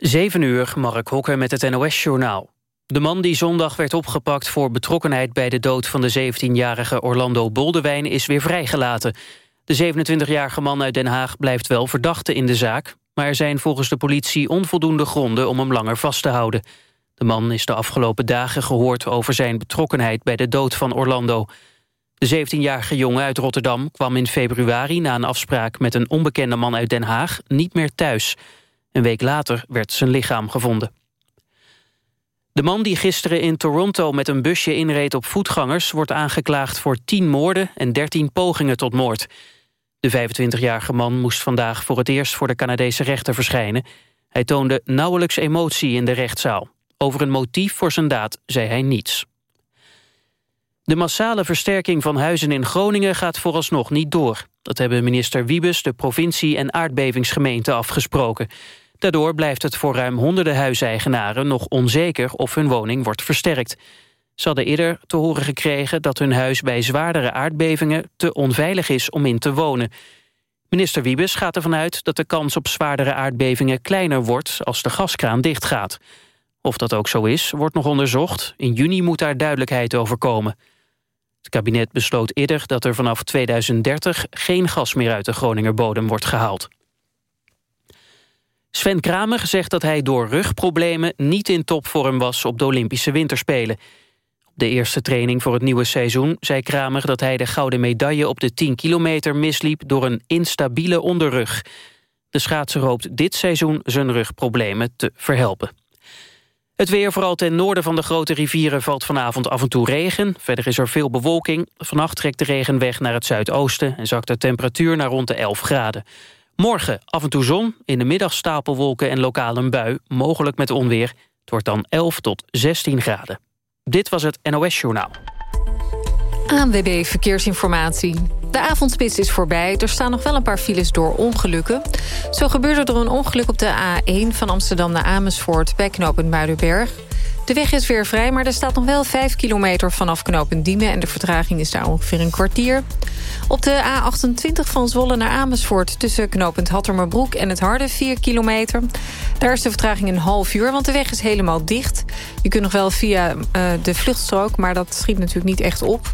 7 uur, Mark Hokker met het NOS-journaal. De man die zondag werd opgepakt voor betrokkenheid... bij de dood van de 17-jarige Orlando Boldewijn is weer vrijgelaten. De 27-jarige man uit Den Haag blijft wel verdachte in de zaak... maar er zijn volgens de politie onvoldoende gronden om hem langer vast te houden. De man is de afgelopen dagen gehoord over zijn betrokkenheid... bij de dood van Orlando. De 17-jarige jongen uit Rotterdam kwam in februari... na een afspraak met een onbekende man uit Den Haag niet meer thuis... Een week later werd zijn lichaam gevonden. De man die gisteren in Toronto met een busje inreed op voetgangers... wordt aangeklaagd voor 10 moorden en 13 pogingen tot moord. De 25-jarige man moest vandaag voor het eerst voor de Canadese rechter verschijnen. Hij toonde nauwelijks emotie in de rechtszaal. Over een motief voor zijn daad zei hij niets. De massale versterking van huizen in Groningen gaat vooralsnog niet door. Dat hebben minister Wiebes, de provincie en aardbevingsgemeente afgesproken. Daardoor blijft het voor ruim honderden huiseigenaren nog onzeker of hun woning wordt versterkt. Ze hadden eerder te horen gekregen dat hun huis bij zwaardere aardbevingen te onveilig is om in te wonen. Minister Wiebes gaat ervan uit dat de kans op zwaardere aardbevingen kleiner wordt als de gaskraan dichtgaat. Of dat ook zo is, wordt nog onderzocht. In juni moet daar duidelijkheid over komen. Het kabinet besloot eerder dat er vanaf 2030 geen gas meer uit de Groninger bodem wordt gehaald. Sven Kramer zegt dat hij door rugproblemen niet in topvorm was op de Olympische Winterspelen. Op de eerste training voor het nieuwe seizoen zei Kramer dat hij de gouden medaille op de 10 kilometer misliep door een instabiele onderrug. De schaatser hoopt dit seizoen zijn rugproblemen te verhelpen. Het weer, vooral ten noorden van de grote rivieren, valt vanavond af en toe regen. Verder is er veel bewolking. Vannacht trekt de regen weg naar het zuidoosten... en zakt de temperatuur naar rond de 11 graden. Morgen af en toe zon, in de middag stapelwolken en lokaal een bui, mogelijk met onweer. Het wordt dan 11 tot 16 graden. Dit was het NOS Journaal. ANWB Verkeersinformatie. De avondspits is voorbij. Er staan nog wel een paar files door ongelukken. Zo gebeurde er een ongeluk op de A1 van Amsterdam naar Amersfoort... bij knooppunt Muidenberg. De weg is weer vrij, maar er staat nog wel 5 kilometer vanaf knooppunt Diemen... en de vertraging is daar ongeveer een kwartier. Op de A28 van Zwolle naar Amersfoort... tussen knooppunt Hattermerbroek en het Harde 4 kilometer. Daar is de vertraging een half uur, want de weg is helemaal dicht. Je kunt nog wel via uh, de vluchtstrook, maar dat schiet natuurlijk niet echt op.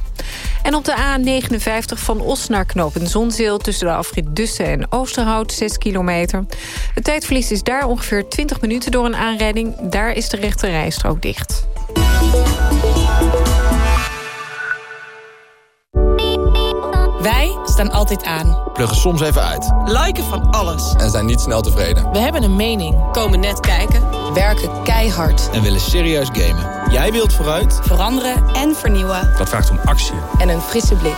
En op de A59 van Os naar knooppunt Zonzeel... tussen de afrit Dussen en Oosterhout, 6 kilometer. Het tijdverlies is daar ongeveer 20 minuten door een aanrijding. Daar is de rechte rijstrook dicht. Wij staan altijd aan. Pluggen soms even uit. Liken van alles. En zijn niet snel tevreden. We hebben een mening. Komen net kijken. Werken keihard. En willen serieus gamen. Jij wilt vooruit. Veranderen en vernieuwen. Dat vraagt om actie. En een frisse blik.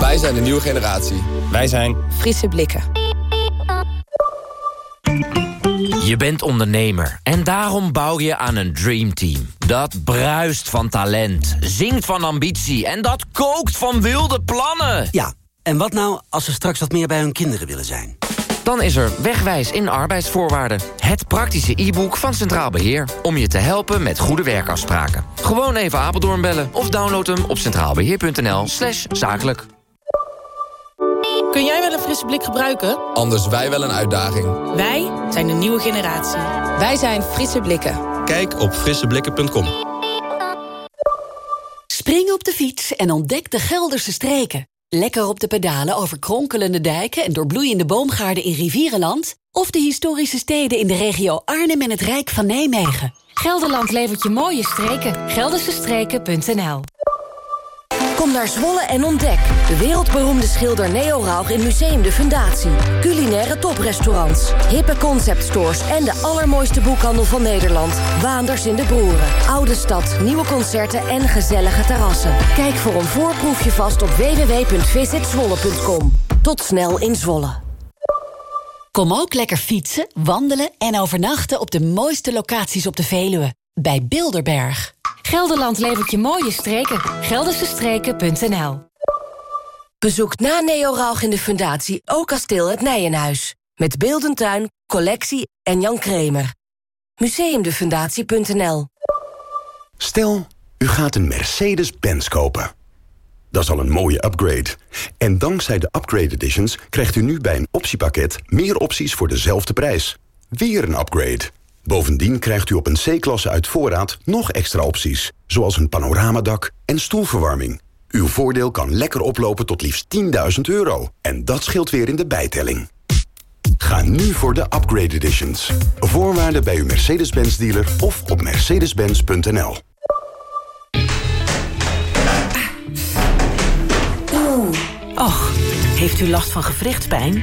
Wij zijn de nieuwe generatie. Wij zijn... Frisse blikken. Je bent ondernemer en daarom bouw je aan een dreamteam. Dat bruist van talent, zingt van ambitie en dat kookt van wilde plannen. Ja, en wat nou als ze straks wat meer bij hun kinderen willen zijn? Dan is er Wegwijs in arbeidsvoorwaarden. Het praktische e-book van Centraal Beheer. Om je te helpen met goede werkafspraken. Gewoon even Apeldoorn bellen of download hem op centraalbeheer.nl zakelijk. Kun jij wel een frisse blik gebruiken? Anders wij wel een uitdaging. Wij zijn de nieuwe generatie. Wij zijn Frisse Blikken. Kijk op frisseblikken.com. Spring op de fiets en ontdek de Gelderse streken. Lekker op de pedalen over kronkelende dijken... en doorbloeiende boomgaarden in Rivierenland... of de historische steden in de regio Arnhem en het Rijk van Nijmegen. Gelderland levert je mooie streken. Geldersestreken.nl Kom naar Zwolle en ontdek. De wereldberoemde schilder Neo Rauch in Museum de Fundatie. Culinaire toprestaurants, hippe conceptstores... en de allermooiste boekhandel van Nederland. Waanders in de Broeren. Oude stad, nieuwe concerten en gezellige terrassen. Kijk voor een voorproefje vast op www.visitzwolle.com. Tot snel in Zwolle. Kom ook lekker fietsen, wandelen en overnachten... op de mooiste locaties op de Veluwe. Bij Bilderberg. Gelderland levert je mooie streken. Geldersestreken.nl Bezoek na Neo Rauch in de Fundatie ook kasteel het Nijenhuis. Met Beeldentuin, collectie en Jan Kremer. Museumdefundatie.nl Stel, u gaat een Mercedes-Benz kopen. Dat is al een mooie upgrade. En dankzij de Upgrade Editions krijgt u nu bij een optiepakket... meer opties voor dezelfde prijs. Weer een upgrade. Bovendien krijgt u op een C-klasse uit voorraad nog extra opties. Zoals een panoramadak en stoelverwarming. Uw voordeel kan lekker oplopen tot liefst 10.000 euro. En dat scheelt weer in de bijtelling. Ga nu voor de Upgrade Editions. Voorwaarden bij uw Mercedes-Benz dealer of op mercedes-benz.nl. Oeh. Och, heeft u last van gewrichtspijn?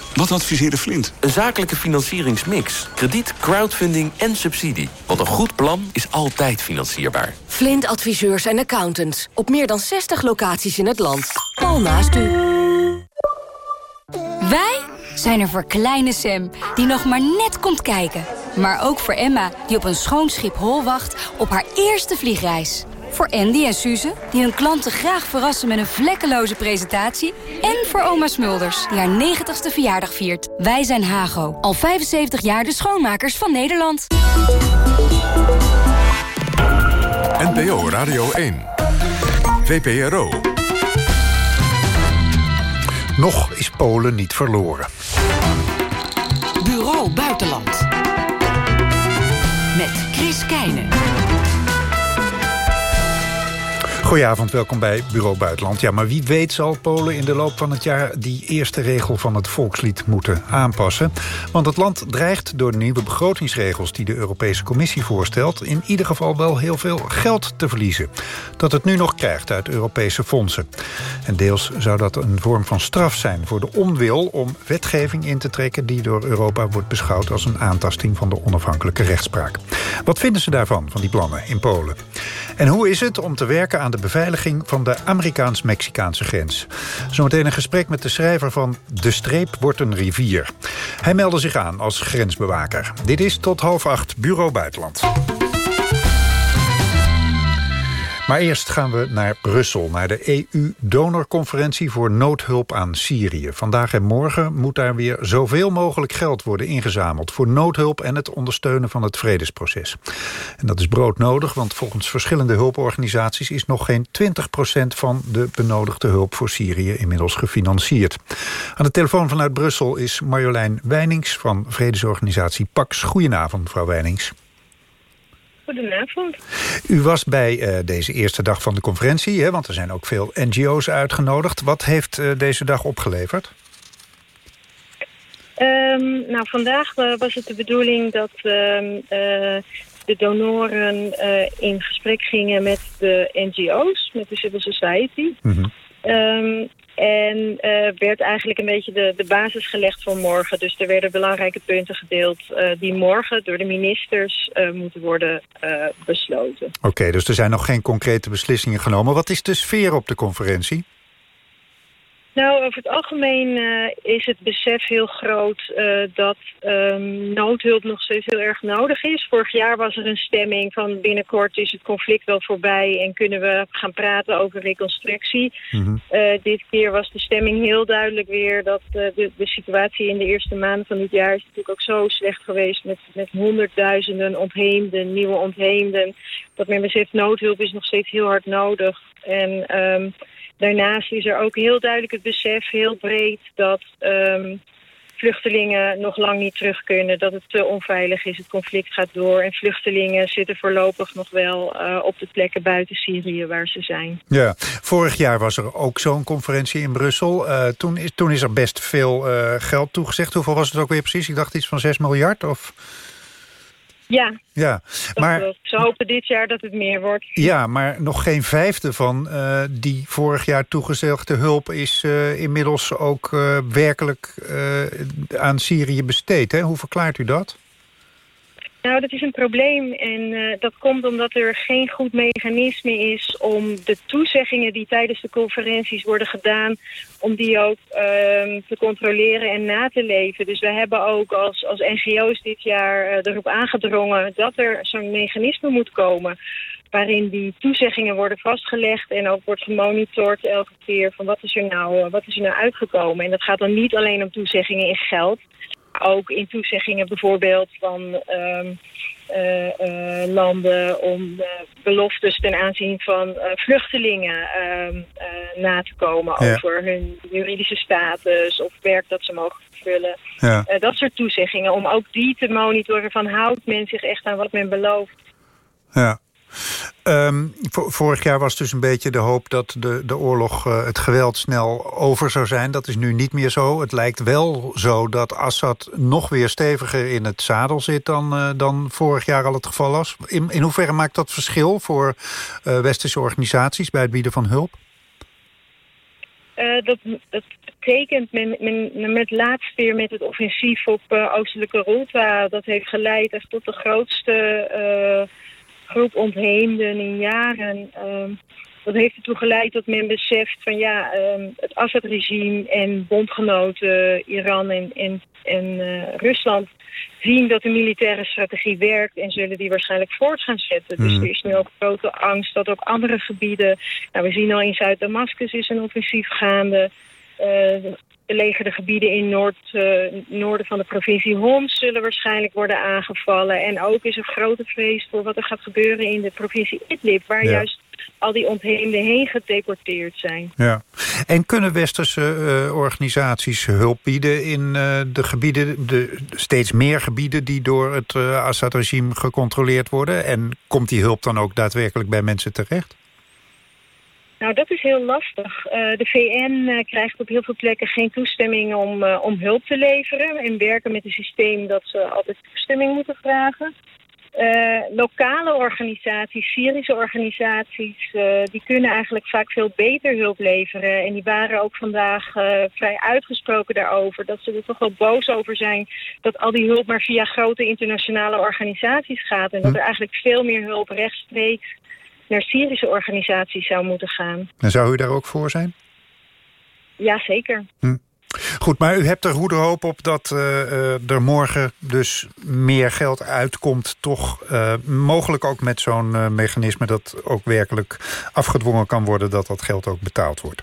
Wat adviseerde Flint? Een zakelijke financieringsmix. Krediet, crowdfunding en subsidie. Want een goed plan is altijd financierbaar. Flint adviseurs en accountants. Op meer dan 60 locaties in het land. Al naast u. Wij zijn er voor kleine Sam, die nog maar net komt kijken. Maar ook voor Emma, die op een schoon schip hol wacht op haar eerste vliegreis. Voor Andy en Suze, die hun klanten graag verrassen met een vlekkeloze presentatie. En voor oma Smulders, die haar 90ste verjaardag viert. Wij zijn Hago, al 75 jaar de schoonmakers van Nederland. NPO Radio 1. VPRO. Nog is Polen niet verloren. Bureau Buitenland. Met Chris Keijnen. Goedenavond, welkom bij Bureau Buitenland. Ja, maar wie weet zal Polen in de loop van het jaar... die eerste regel van het volkslied moeten aanpassen. Want het land dreigt door de nieuwe begrotingsregels... die de Europese Commissie voorstelt... in ieder geval wel heel veel geld te verliezen. Dat het nu nog krijgt uit Europese fondsen. En deels zou dat een vorm van straf zijn voor de onwil... om wetgeving in te trekken die door Europa wordt beschouwd... als een aantasting van de onafhankelijke rechtspraak. Wat vinden ze daarvan, van die plannen in Polen? En hoe is het om te werken aan de beveiliging van de Amerikaans-Mexicaanse grens? Zometeen een gesprek met de schrijver van De Streep wordt een rivier. Hij meldde zich aan als grensbewaker. Dit is tot half acht Bureau Buitenland. Maar eerst gaan we naar Brussel, naar de EU-donorconferentie voor noodhulp aan Syrië. Vandaag en morgen moet daar weer zoveel mogelijk geld worden ingezameld... voor noodhulp en het ondersteunen van het vredesproces. En dat is broodnodig, want volgens verschillende hulporganisaties... is nog geen 20% van de benodigde hulp voor Syrië inmiddels gefinancierd. Aan de telefoon vanuit Brussel is Marjolein Weinings van vredesorganisatie PAX. Goedenavond, mevrouw Weinings. Goedenavond. U was bij uh, deze eerste dag van de conferentie, hè, want er zijn ook veel NGO's uitgenodigd. Wat heeft uh, deze dag opgeleverd? Um, nou, vandaag uh, was het de bedoeling dat de donoren in gesprek gingen met de NGO's, met de civil society. Mm -hmm. Um, en uh, werd eigenlijk een beetje de, de basis gelegd voor morgen. Dus er werden belangrijke punten gedeeld uh, die morgen door de ministers uh, moeten worden besloten. Oké, dus er zijn nog geen concrete beslissingen genomen. Wat is de sfeer op de conferentie? Nou, over het algemeen uh, is het besef heel groot uh, dat um, noodhulp nog steeds heel erg nodig is. Vorig jaar was er een stemming van binnenkort is het conflict wel voorbij en kunnen we gaan praten over reconstructie. Mm -hmm. uh, dit keer was de stemming heel duidelijk weer dat de, de situatie in de eerste maanden van dit jaar is natuurlijk ook zo slecht geweest met, met honderdduizenden ontheemden, nieuwe ontheemden. Dat men beseft noodhulp is nog steeds heel hard nodig. En um, Daarnaast is er ook heel duidelijk het besef, heel breed, dat um, vluchtelingen nog lang niet terug kunnen. Dat het te onveilig is, het conflict gaat door. En vluchtelingen zitten voorlopig nog wel uh, op de plekken buiten Syrië waar ze zijn. Ja, vorig jaar was er ook zo'n conferentie in Brussel. Uh, toen, is, toen is er best veel uh, geld toegezegd. Hoeveel was het ook weer precies? Ik dacht iets van 6 miljard of... Ja, ja maar, ze hopen dit jaar dat het meer wordt. Ja, maar nog geen vijfde van uh, die vorig jaar toegezegde hulp... is uh, inmiddels ook uh, werkelijk aan Syrië besteed. Hè? Hoe verklaart u dat? Nou, dat is een probleem en uh, dat komt omdat er geen goed mechanisme is om de toezeggingen die tijdens de conferenties worden gedaan, om die ook uh, te controleren en na te leven. Dus we hebben ook als, als NGO's dit jaar uh, erop aangedrongen dat er zo'n mechanisme moet komen. waarin die toezeggingen worden vastgelegd en ook wordt gemonitord elke keer van wat is er nou, eh, wat is er nou uitgekomen. En dat gaat dan niet alleen om toezeggingen in geld, ook in toezeggingen bijvoorbeeld van ehm, eh, eh, landen om eh, beloftes ten aanzien van vluchtelingen ehm, eh, na te komen Ja. over hun juridische status of werk dat ze mogen vervullen. Ja. Dat soort toezeggingen, om ook die te monitoren van houdt men zich echt aan wat men belooft. Ja. Ehm, vo- vorig jaar was dus een beetje de hoop dat de, de oorlog, eh, het geweld snel over zou zijn. Dat is nu niet meer zo. Het lijkt wel zo dat Assad nog weer steviger in het zadel zit dan, eh, dan vorig jaar al het geval was. In, hoeverre maakt dat verschil voor eh, westerse organisaties bij het bieden van hulp? Dat, dat betekent, men, met laatst weer met het offensief op oostelijke Ghouta... dat heeft geleid echt tot de grootste groep ontheemden in jaren. Ehm, dat heeft ertoe geleid dat men beseft van ja, ehm, het Assad-regime en bondgenoten Iran en, en, en eh, Rusland zien dat de militaire strategie werkt en zullen die waarschijnlijk voort gaan zetten. Dus Hmm. er is nu ook grote angst dat ook andere gebieden... Nou, we zien al in Zuid-Damascus is een offensief gaande. Eh, belegerde gebieden in noord, eh, noorden van de provincie Homs zullen waarschijnlijk worden aangevallen. En ook is er grote vrees voor wat er gaat gebeuren in de provincie Idlib... waar Ja. juist al die ontheemden heen gedeporteerd zijn. Ja. En kunnen westerse eh, organisaties hulp bieden in eh, de gebieden, de steeds meer gebieden die door het Assad-regime gecontroleerd worden? En komt die hulp dan ook daadwerkelijk bij mensen terecht? Nou, dat is heel lastig. Eh, de VN eh, krijgt op heel veel plekken geen toestemming om, eh, om hulp te leveren. En werken met een systeem dat ze altijd toestemming moeten vragen. Lokale organisaties, Syrische organisaties, die kunnen eigenlijk vaak veel beter hulp leveren. En die waren ook vandaag vrij uitgesproken daarover. Dat ze er toch wel boos over zijn dat al die hulp maar via grote internationale organisaties gaat. En dat er eigenlijk veel meer hulp rechtstreeks naar Syrische organisaties zou moeten gaan. En zou u daar ook voor zijn? Jazeker. Goed, maar u hebt er goede hoop op dat eh, eh, er morgen dus meer geld uitkomt. Toch eh, mogelijk ook met zo'n mechanisme dat ook werkelijk afgedwongen kan worden... dat dat geld ook betaald wordt.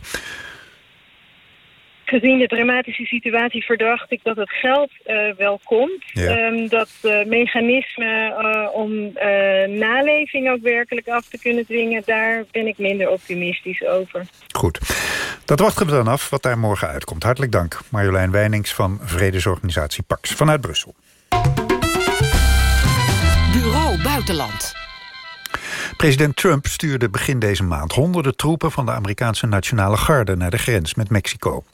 Gezien de dramatische situatie verdacht ik dat het geld eh, wel komt. Ja. Ehm, dat uh, mechanisme uh, om uh, naleving ook werkelijk af te kunnen dwingen... daar ben ik minder optimistisch over. Goed. Dat wachten we dan af wat daar morgen uitkomt. Hartelijk dank, Marjolein Wijnings van Vredesorganisatie Pax vanuit Brussel. Bureau Buitenland. President Trump stuurde begin deze maand honderden troepen van de Amerikaanse Nationale Garde naar de grens met Mexico.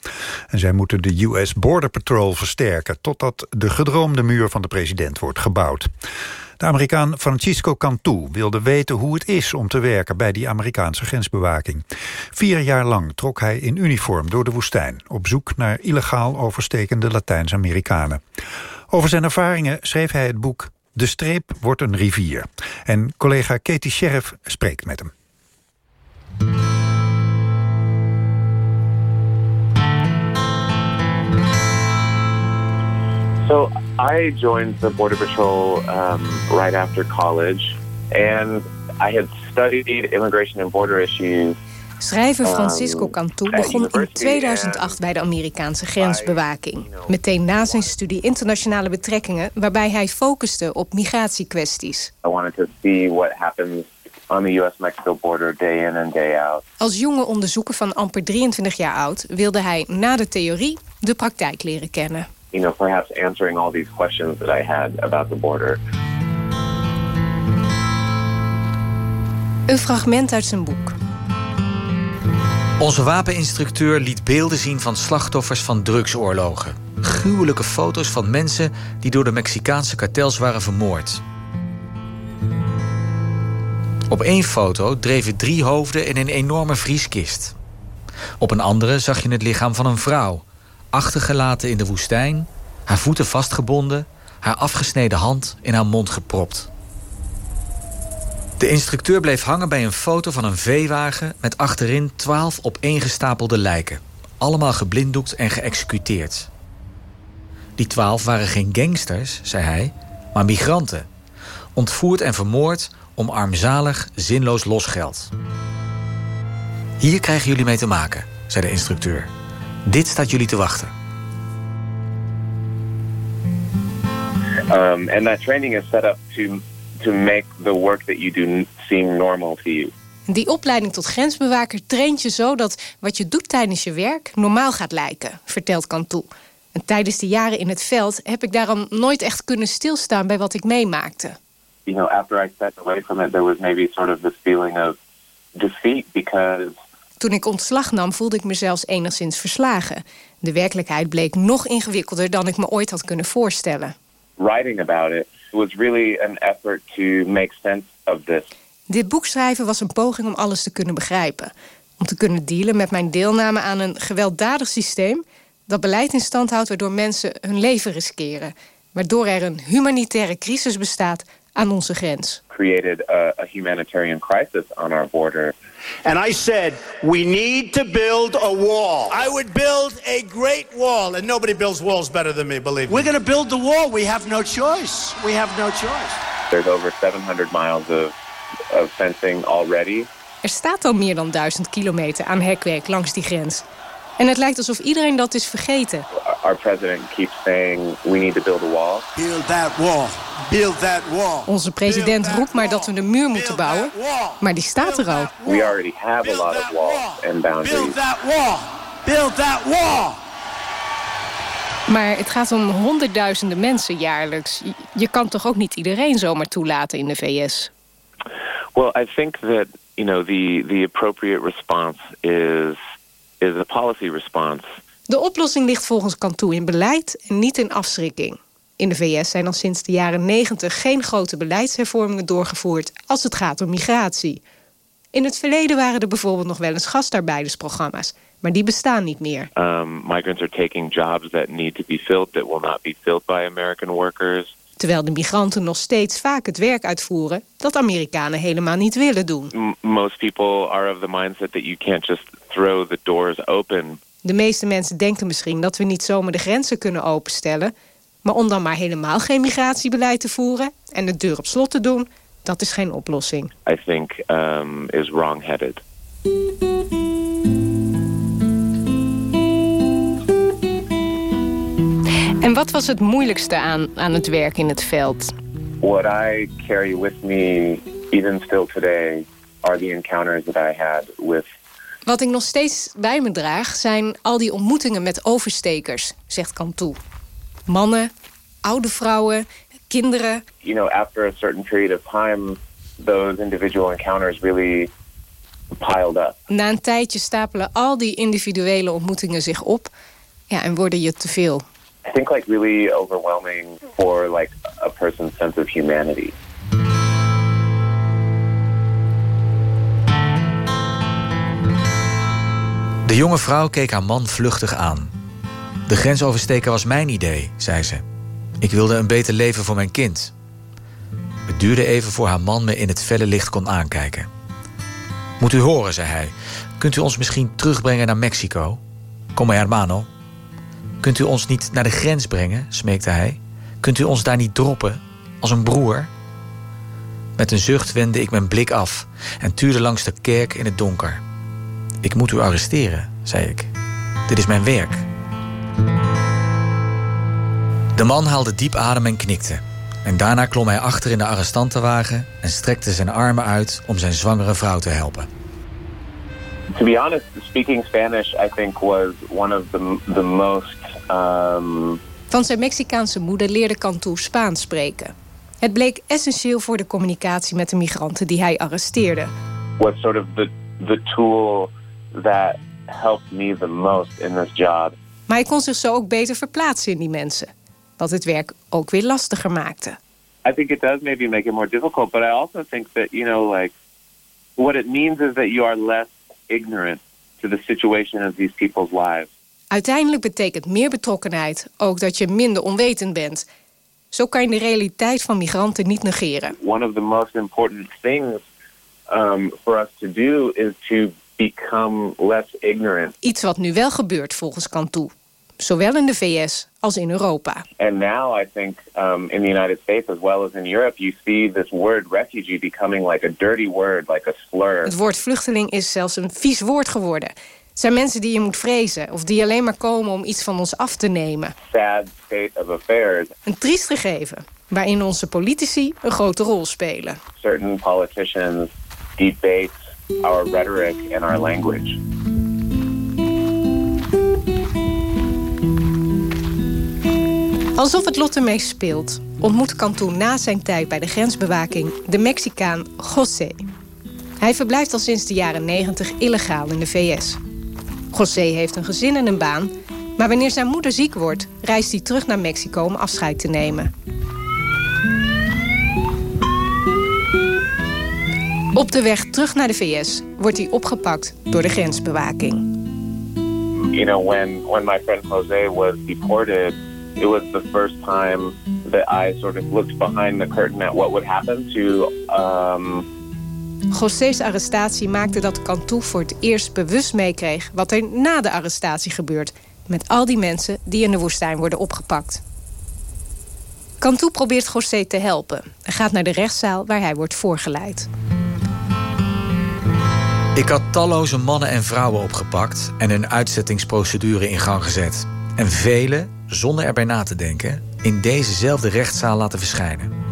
En zij moeten de US Border Patrol versterken totdat de gedroomde muur van de president wordt gebouwd. De Amerikaan Francisco Cantu wilde weten hoe het is om te werken bij die Amerikaanse grensbewaking. Vier jaar lang trok hij in uniform door de woestijn op zoek naar illegaal overstekende Latijns-Amerikanen. Over zijn ervaringen schreef hij het boek de streep wordt een rivier. En collega Katie Sheriff spreekt met hem. So I joined the Border Patrol um, right after college, and I had studied immigration and border issues Schrijver Francisco Cantu begon in 2008 bij de Amerikaanse grensbewaking. Meteen na zijn studie internationale betrekkingen... waarbij hij focuste op migratiekwesties. I wanted to see what happens on the US-Mexico border day in and day out. Als jonge onderzoeker van amper 23 jaar oud... wilde hij na de theorie de praktijk leren kennen. You know, perhaps answering all these questions that I had about the border. Een fragment uit zijn boek. Onze wapeninstructeur liet beelden zien van slachtoffers van drugsoorlogen. Gruwelijke foto's van mensen die door de Mexicaanse kartels waren vermoord. Op één foto dreven drie hoofden in een enorme vrieskist. Op een andere zag je het lichaam van een vrouw, achtergelaten in de woestijn, haar voeten vastgebonden, haar afgesneden hand in haar mond gepropt. De instructeur bleef hangen bij een foto van een veewagen... met achterin twaalf opeengestapelde lijken. Allemaal geblinddoekt en geëxecuteerd. Die twaalf waren geen gangsters, zei hij, maar migranten. Ontvoerd en vermoord om armzalig, zinloos losgeld. Hier krijgen jullie mee te maken, zei de instructeur. Dit staat jullie te wachten. Um, and that training is set up to to make the work that you do seem normal to you. Die opleiding tot grensbewaker traint je zo dat wat je doet tijdens je werk normaal gaat lijken, vertelt Cantu. En tijdens de jaren in het veld heb ik daarom nooit echt kunnen stilstaan bij wat ik meemaakte. You know, after I stepped away from it, there was maybe sort of this feeling of defeat because Toen ik ontslag nam, voelde ik me zelfs enigszins verslagen. De werkelijkheid bleek nog ingewikkelder dan ik me ooit had kunnen voorstellen. writing about it was really an effort to make sense of this. Dit boek schrijven was een poging om alles te kunnen begrijpen. Om te kunnen dealen met mijn deelname aan een gewelddadig systeem... dat beleid in stand houdt waardoor mensen hun leven riskeren. Waardoor er een humanitaire crisis bestaat aan onze grens. Created a, a humanitarian crisis on our border. And I said, we need to build a wall. I would build a great wall, and nobody builds walls better than me, believe me. We're going to build the wall. We have no choice. We have no choice. There's over 700 miles of, of fencing already. Er staat al meer dan duizend kilometer aan hekwerk langs die grens. En het lijkt alsof iedereen dat is vergeten. Our president keeps saying we need to build a wall. Build that wall. Build that wall. Onze president roept maar dat we een muur moeten bouwen. Maar die staat er al. We already have a lot of walls and boundaries. Build that wall. Build that wall. Maar het gaat om honderdduizenden mensen jaarlijks. Je- Je kan toch ook niet iedereen zomaar toelaten in de VS? Well, I think that you know the the appropriate response is is a policy response. De oplossing ligt volgens Cantu in beleid en niet in afschrikking. In de VS zijn al sinds de jaren 90 geen grote beleidshervormingen doorgevoerd als het gaat om migratie. In het verleden waren er bijvoorbeeld nog wel eens gastarbeidersprogramma's, maar die bestaan niet meer. Um, migrants are taking jobs that need to be filled that will not be filled by American workers. Terwijl de migranten nog steeds vaak het werk uitvoeren dat Amerikanen helemaal niet willen doen. Most people are of the mindset that you can't just throw the doors open. De meeste mensen denken misschien dat we niet zomaar de grenzen kunnen openstellen. Maar om dan maar helemaal geen migratiebeleid te voeren en de deur op slot te doen, dat is geen oplossing. I think um, is wrong-headed. En wat was het moeilijkste aan, aan het werk in het veld? What I carry with me, even still today, are the encounters that I had with Wat ik nog steeds bij me draag zijn al die ontmoetingen met overstekers, zegt Cantu. Mannen, oude vrouwen, kinderen. you know, after a certain period of time, those individual encounters really piled up. Na een tijdje stapelen al die individuele ontmoetingen zich op ja, en worden je te veel. I think like really overwhelming for like a person's sense of humanity. De jonge vrouw keek haar man vluchtig aan. De grensoversteker was mijn idee, zei ze. Ik wilde een beter leven voor mijn kind. Het duurde even voor haar man me in het felle licht kon aankijken. Moet u horen, zei hij. Kunt u ons misschien terugbrengen naar Mexico? Kom hermano. Kunt u ons niet naar de grens brengen, smeekte hij. Kunt u ons daar niet droppen, als een broer? Met een zucht wendde ik mijn blik af en tuurde langs de kerk in het donker. Ik moet u arresteren, zei ik. Dit is mijn werk. De man haalde diep adem en knikte. En daarna klom hij achter in de arrestantenwagen en strekte zijn armen uit om zijn zwangere vrouw te helpen. To be honest, speaking Spanish, I think was one of the the most um, Van zijn Mexicaanse moeder leerde Cantu Spaans spreken. Het bleek essentieel voor de communicatie met de migranten die hij arresteerde. was sort of the the tool that helped me the most in this job. Maar hij kon zich zo ook beter verplaatsen in die mensen. Wat het werk ook weer lastiger maakte. I think it does maybe make it more difficult, but I also think that you know, like, what it means is that you are less ignorant to the situation of these people's lives. Uiteindelijk betekent meer betrokkenheid ook dat je minder onwetend bent. Zo kan je de realiteit van migranten niet negeren. One of the most important things um, for us to do is to become less ignorant. Iets wat nu wel gebeurt volgens Cantu. zowel in de VS als in Europa. And now I think um, in the United States as well as in Europe, you see this word refugee becoming like a dirty word, like a slur. Het woord vluchteling is zelfs een vies woord geworden. Het zijn mensen die je moet vrezen of die alleen maar komen om iets van ons af te nemen. Sad state of affairs. Een triest gegeven, waarin onze politici een grote rol spelen. Certain politicians debate our rhetoric and our language. Alsof het lot ermee speelt, ontmoet Cantu na zijn tijd bij de grensbewaking de Mexicaan José. Hij verblijft al sinds de jaren 90 illegaal in de VS. José heeft een gezin en een baan, maar wanneer zijn moeder ziek wordt, reist hij terug naar Mexico om afscheid te nemen. Op de weg terug naar de VS wordt hij opgepakt door de grensbewaking. You know, when when my friend Jose was deported, it was the first time that I sort of looked behind the curtain at what would happen to um, José's arrestatie maakte dat Cantu voor het eerst bewust meekreeg... wat er na de arrestatie gebeurt... met al die mensen die in de woestijn worden opgepakt. Cantu probeert José te helpen... en gaat naar de rechtszaal waar hij wordt voorgeleid. Ik had talloze mannen en vrouwen opgepakt... en een uitzettingsprocedure in gang gezet. En velen, zonder erbij na te denken... in dezezelfde rechtszaal laten verschijnen.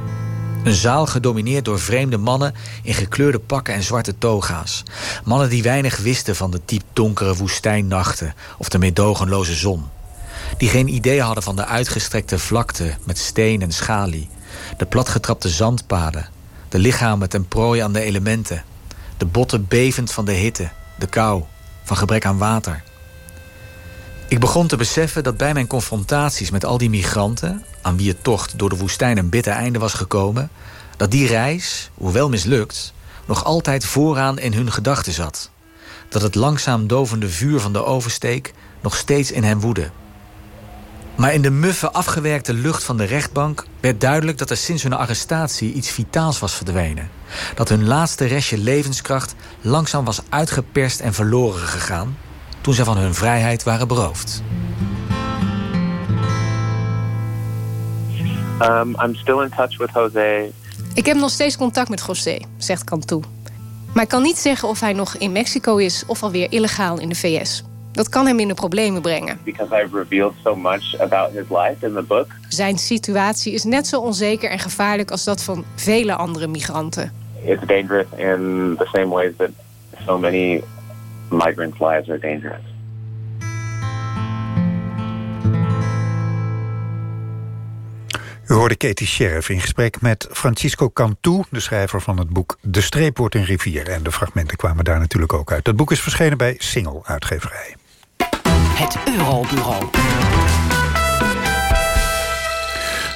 Een zaal gedomineerd door vreemde mannen in gekleurde pakken en zwarte toga's. Mannen die weinig wisten van de diep donkere woestijnnachten of de meedogenloze zon. Die geen idee hadden van de uitgestrekte vlakte met steen en schalie. De platgetrapte zandpaden. De lichamen ten prooi aan de elementen. De botten bevend van de hitte, de kou, van gebrek aan water. Ik begon te beseffen dat bij mijn confrontaties met al die migranten... aan wie het tocht door de woestijn een bitter einde was gekomen... dat die reis, hoewel mislukt, nog altijd vooraan in hun gedachten zat. Dat het langzaam dovende vuur van de oversteek nog steeds in hen woedde. Maar in de muffe, afgewerkte lucht van de rechtbank... werd duidelijk dat er sinds hun arrestatie iets vitaals was verdwenen. Dat hun laatste restje levenskracht langzaam was uitgeperst en verloren gegaan toen ze van hun vrijheid waren beroofd. Um, I'm still in touch with Jose. Ik heb nog steeds contact met José, zegt Cantu. Maar ik kan niet zeggen of hij nog in Mexico is of alweer illegaal in de VS. Dat kan hem in de problemen brengen. Because I've revealed so much about his life in the book. Zijn situatie is net zo onzeker en gevaarlijk als dat van vele andere migranten. It's dangerous in the same ways that so many migrants' lives are dangerous. U hoorde Katie Sheriff in gesprek met Francisco Cantu... de schrijver van het boek De streep wordt een rivier. En de fragmenten kwamen daar natuurlijk ook uit. Dat boek is verschenen bij Single Uitgeverij. Het Eurobureau.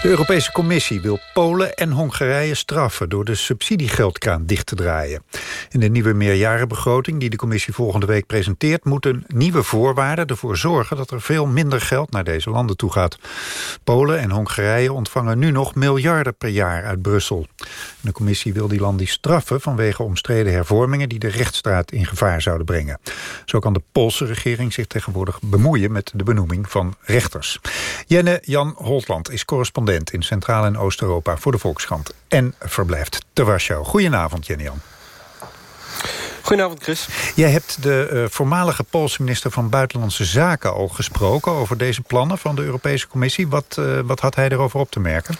De Europese Commissie wil Polen en Hongarije straffen... door de subsidiegeldkraan dicht te draaien. In de nieuwe meerjarenbegroting die de Commissie volgende week presenteert... moeten nieuwe voorwaarden ervoor zorgen dat er veel minder geld naar deze landen toe gaat. Polen en Hongarije ontvangen nu nog miljarden per jaar uit Brussel. De Commissie wil die landen straffen vanwege omstreden hervormingen... die de rechtsstaat in gevaar zouden brengen. Zo kan de Poolse regering zich tegenwoordig bemoeien... met de benoeming van rechters. Jenne Jan Holtland is correspondent in Centraal- en Oost-Europa voor de Volkskrant en verblijft te Warschau. Goedenavond, Jenny-Jan. Goedenavond, Chris. Jij hebt de uh, voormalige Poolse minister van Buitenlandse Zaken al gesproken... over deze plannen van de Europese Commissie. Wat, uh, wat had hij erover op te merken?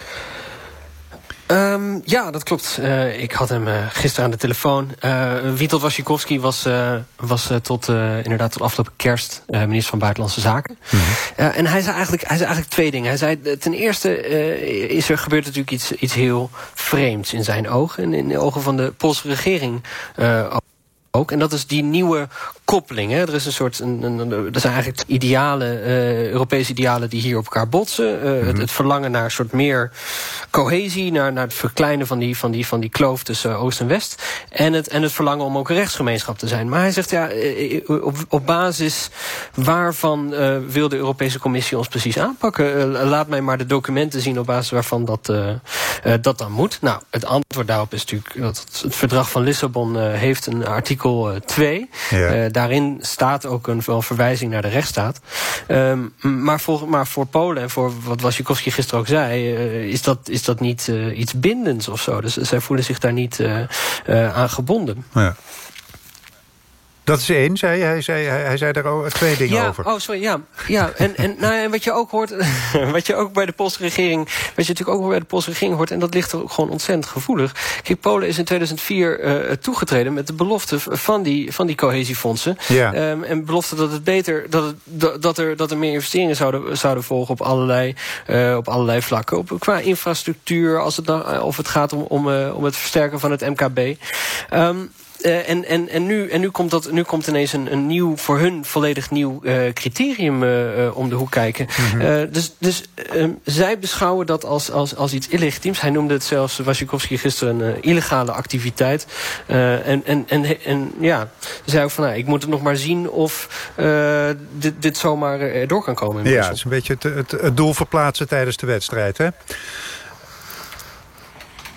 Um, ja, dat klopt. Uh, ik had hem uh, gisteren aan de telefoon. Uh, Witold Wasikowski was, was tot, inderdaad tot afgelopen kerst minister van Buitenlandse Zaken. Mm -hmm. en hij zei, eigenlijk, hij zei eigenlijk twee dingen. Hij zei, ten eerste is er gebeurt natuurlijk iets, iets heel vreemds in zijn ogen. En in de ogen van de Poolse regering ook. En dat is die nieuwe koppeling. Hè. Er is een soort. Een, een, er zijn eigenlijk idealen, uh, Europese idealen die hier op elkaar botsen. Uh, mm -hmm. het, het, verlangen naar een soort meer cohesie, naar, naar het verkleinen van die, van die, van die kloof tussen Oost en West. En het, en het verlangen om ook een rechtsgemeenschap te zijn. Maar hij zegt ja, op, op basis waarvan uh, wil de Europese Commissie ons precies aanpakken? laat mij maar de documenten zien op basis waarvan dat, dat dan moet. Nou, het antwoord daarop is natuurlijk dat het verdrag van Lissabon heeft een artikel 2. Ja daarin staat ook een, verwijzing naar de rechtsstaat. Ehm, maar, voor, maar voor Polen en voor wat Wasikowski gisteren ook zei, is, dat, is dat niet iets bindends of zo. Dus zij voelen zich daar niet aan gebonden. Ja. Dat is één, zei hij. Zei, hij, hij zei daar twee dingen ja, over. Oh, sorry, ja. ja en, en, nou, en wat je ook hoort, wat je ook bij de Poolse regering... wat je natuurlijk ook bij de Poolse regering hoort... en dat ligt er ook gewoon ontzettend gevoelig. Kijk, Polen is in 2004 uh, toegetreden met de belofte van die, van die cohesiefondsen. Ja. Um, en belofte dat het beter, dat, het, dat, er, dat er meer investeringen zouden, zouden volgen op allerlei, uh, op allerlei vlakken. Op, qua infrastructuur, als het dan, of het gaat om, om, uh, om het versterken van het MKB. Um, uh, en, en, en, nu, en nu, komt dat, nu komt ineens een, een nieuw, voor hun volledig nieuw uh, criterium uh, om de hoek kijken. Mm -hmm. dus dus zij beschouwen dat als, als, als iets illegitiems. Hij noemde het zelfs, Wasikowski gisteren, een illegale activiteit. en, en, en, en ja, zei ook van, nou, ik moet het nog maar zien of dit, dit zomaar door kan komen. In ja, het is een beetje het, het, het doel verplaatsen tijdens de wedstrijd, hè?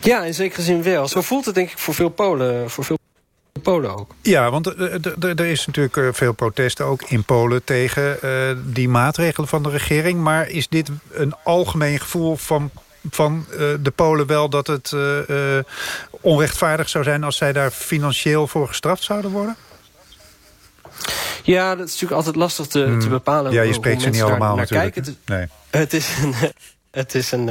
Ja, in zekere zin wel. Zo voelt het denk ik voor veel Polen, voor veel Polen ook. Ja, want er is natuurlijk veel protest ook in Polen tegen uh, die maatregelen van de regering. Maar is dit een algemeen gevoel van, van uh, de Polen wel dat het uh, onrechtvaardig zou zijn als zij daar financieel voor gestraft zouden worden? Ja, dat is natuurlijk altijd lastig te, hmm. te bepalen. Ja, je spreekt ze niet allemaal naar natuurlijk. Kijken. Nee. Het is een, het is een,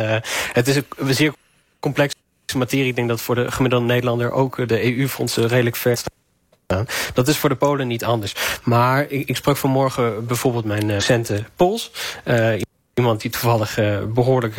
het is een zeer complex materie. Ik denk dat voor de gemiddelde Nederlander ook de EU-fondsen redelijk ver staan. Dat is voor de Polen niet anders. Maar ik, ik sprak vanmorgen bijvoorbeeld mijn recente Pools. Uh, iemand die toevallig behoorlijk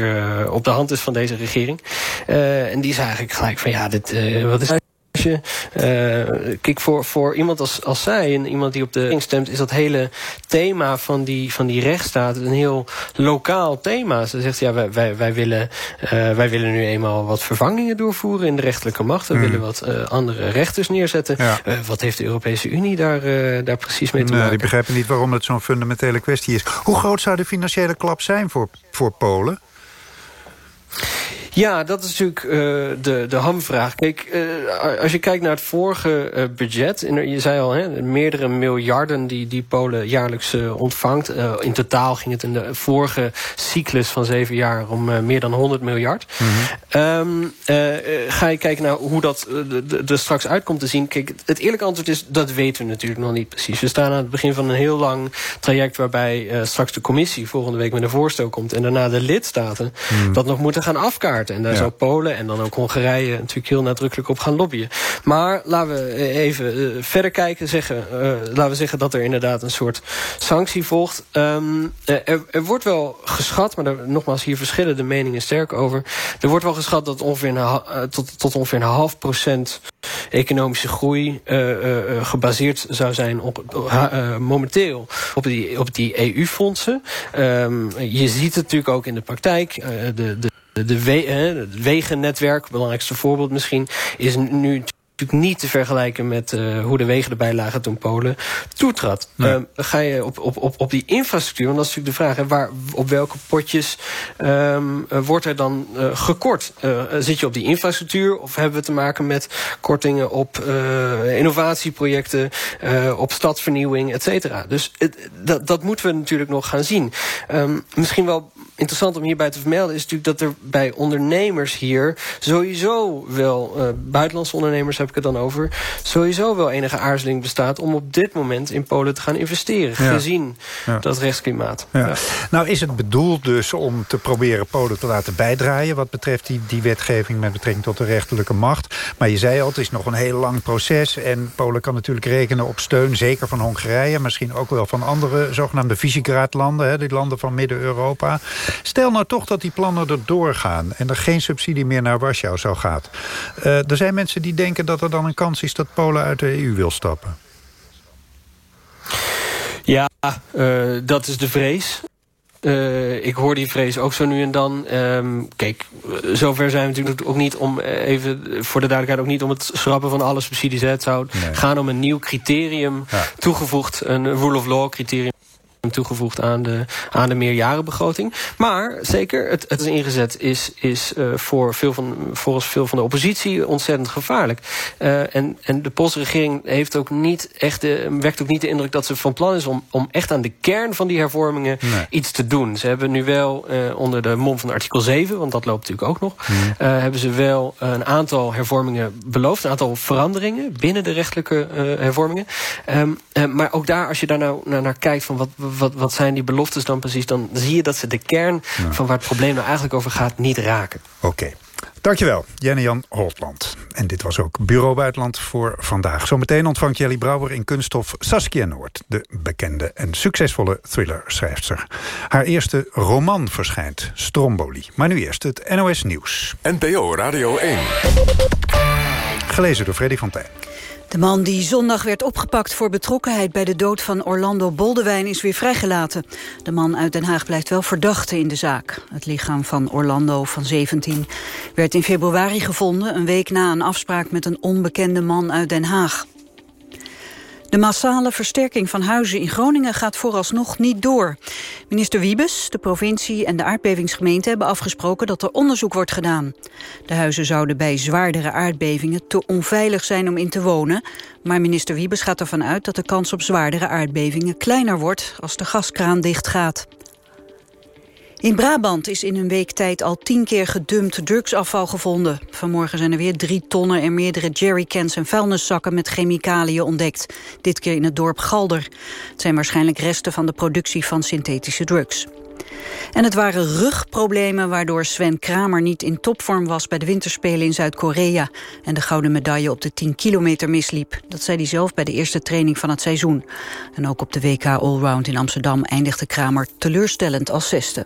op de hand is van deze regering. en die zei eigenlijk gelijk van ja, dit, wat is je, uh, kijk, voor, voor iemand als, als zij en iemand die op de stemt... is dat hele thema van die, van die rechtsstaat een heel lokaal thema. Ze zegt, ja, wij, wij, wij, willen, uh, wij willen nu eenmaal wat vervangingen doorvoeren in de rechterlijke macht. We mm. willen wat uh, andere rechters neerzetten. Ja. wat heeft de Europese Unie daar, daar precies mee te nee, maken? Die begrijpen niet waarom het zo'n fundamentele kwestie is. Hoe groot zou de financiële klap zijn voor, voor Polen? Ja, dat is natuurlijk uh, de, de hamvraag. Kijk, uh, als je kijkt naar het vorige uh, budget... En je zei al, hè, meerdere miljarden die, die Polen jaarlijks ontvangt. in totaal ging het in de vorige cyclus van zeven jaar... om meer dan 100 miljard. Mm -hmm. um, ga je kijken naar hoe dat er straks uitkomt te zien... Kijk, het eerlijke antwoord is, dat weten we natuurlijk nog niet precies. We staan aan het begin van een heel lang traject... waarbij straks de commissie volgende week met een voorstel komt... en daarna de lidstaten mm. dat nog moeten gaan afkaarten. En daar ja. zou Polen en dan ook Hongarije natuurlijk heel nadrukkelijk op gaan lobbyen. Maar laten we even uh, verder kijken. Zeggen, uh, laten we zeggen dat er inderdaad een soort sanctie volgt. Um, er, er, wordt wel geschat, maar er, nogmaals, hier verschillen de meningen sterk over. Er wordt wel geschat dat ongeveer een, tot, tot ongeveer een half procent economische groei gebaseerd zou zijn op momenteel op die, op die EU-fondsen. Um, je ziet het natuurlijk ook in de praktijk. de, de de, we, het wegennetwerk, belangrijkste voorbeeld misschien, is nu natuurlijk niet te vergelijken met uh, hoe de wegen erbij lagen toen Polen toetrad. Nee. Um, ga je op, op, op, op die infrastructuur, want dat is natuurlijk de vraag, hè, waar, op welke potjes um, uh, wordt er dan uh, gekort? zit je op die infrastructuur of hebben we te maken met kortingen op innovatieprojecten, op stadvernieuwing, et cetera? Dus het, dat, dat moeten we natuurlijk nog gaan zien. Um, misschien wel interessant om hierbij te vermelden is natuurlijk dat er bij ondernemers hier sowieso wel, buitenlandse ondernemers heb ik het dan over, sowieso wel enige aarzeling bestaat om op dit moment in Polen te gaan investeren, ja. gezien ja. dat rechtsklimaat. Ja. Nou is het bedoeld dus om te proberen Polen te laten bijdraaien wat betreft die, die wetgeving met betrekking tot de rechterlijke macht. Maar je zei al, het is nog een heel lang proces en Polen kan natuurlijk rekenen op steun, zeker van Hongarije, misschien ook wel van andere zogenaamde Visegrad-landen, die landen van Midden-Europa. Stel nou toch dat die plannen er doorgaan... en er geen subsidie meer naar Warschau zou gaan. Uh, er zijn mensen die denken dat er dan een kans is... dat Polen uit de EU wil stappen. Ja, uh, dat is de vrees. Uh, ik hoor die vrees ook zo nu en dan. Um, kijk, zover zijn we natuurlijk ook niet om, even voor de duidelijkheid, ook niet om het schrappen van alle subsidies. Het zou nee. gaan om een nieuw criterium ja. toegevoegd, een rule of law criterium toegevoegd aan de, aan de meerjarenbegroting. Maar zeker, het, het is ingezet is, is uh, voor veel van, volgens veel van de oppositie ontzettend gevaarlijk. Uh, en, en de Poolse regering heeft ook niet echt de, wekt ook niet de indruk dat ze van plan is om, om echt aan de kern van die hervormingen nee. iets te doen. Ze hebben nu wel uh, onder de mom van artikel 7, want dat loopt natuurlijk ook nog, mm. hebben ze wel een aantal hervormingen beloofd, een aantal veranderingen binnen de rechtelijke hervormingen. Um, maar ook daar, als je daar nou naar, naar kijkt van wat wat, wat zijn die beloftes dan precies... dan zie je dat ze de kern van waar het probleem nou eigenlijk over gaat niet raken. Oké. Okay. Dankjewel, Jenny-Jan Holtland. En dit was ook Bureau Buitenland voor vandaag. Zometeen ontvangt Jelly Brouwer in kunststof Saskia Noord... de bekende en succesvolle thrillerschrijfster. Haar eerste roman verschijnt, Stromboli. Maar nu eerst het NOS Nieuws. NPO Radio 1. Gelezen door Freddy van Tijn. De man die zondag werd opgepakt voor betrokkenheid bij de dood van Orlando Boldewijn is weer vrijgelaten. De man uit Den Haag blijft wel verdachte in de zaak. Het lichaam van Orlando van 17 werd in februari gevonden, een week na een afspraak met een onbekende man uit Den Haag. De massale versterking van huizen in Groningen gaat vooralsnog niet door. Minister Wiebes, de provincie en de aardbevingsgemeente hebben afgesproken dat er onderzoek wordt gedaan. De huizen zouden bij zwaardere aardbevingen te onveilig zijn om in te wonen. Maar minister Wiebes gaat ervan uit dat de kans op zwaardere aardbevingen kleiner wordt als de gaskraan dichtgaat. In Brabant is in een week tijd al tien keer gedumpt drugsafval gevonden. Vanmorgen zijn er weer drie tonnen en meerdere jerrycans en vuilniszakken met chemicaliën ontdekt. Dit keer in het dorp Galder. Het zijn waarschijnlijk resten van de productie van synthetische drugs. En het waren rugproblemen waardoor Sven Kramer niet in topvorm was... bij de winterspelen in Zuid-Korea... en de gouden medaille op de 10 kilometer misliep. Dat zei hij zelf bij de eerste training van het seizoen. En ook op de WK Allround in Amsterdam eindigde Kramer teleurstellend als zesde.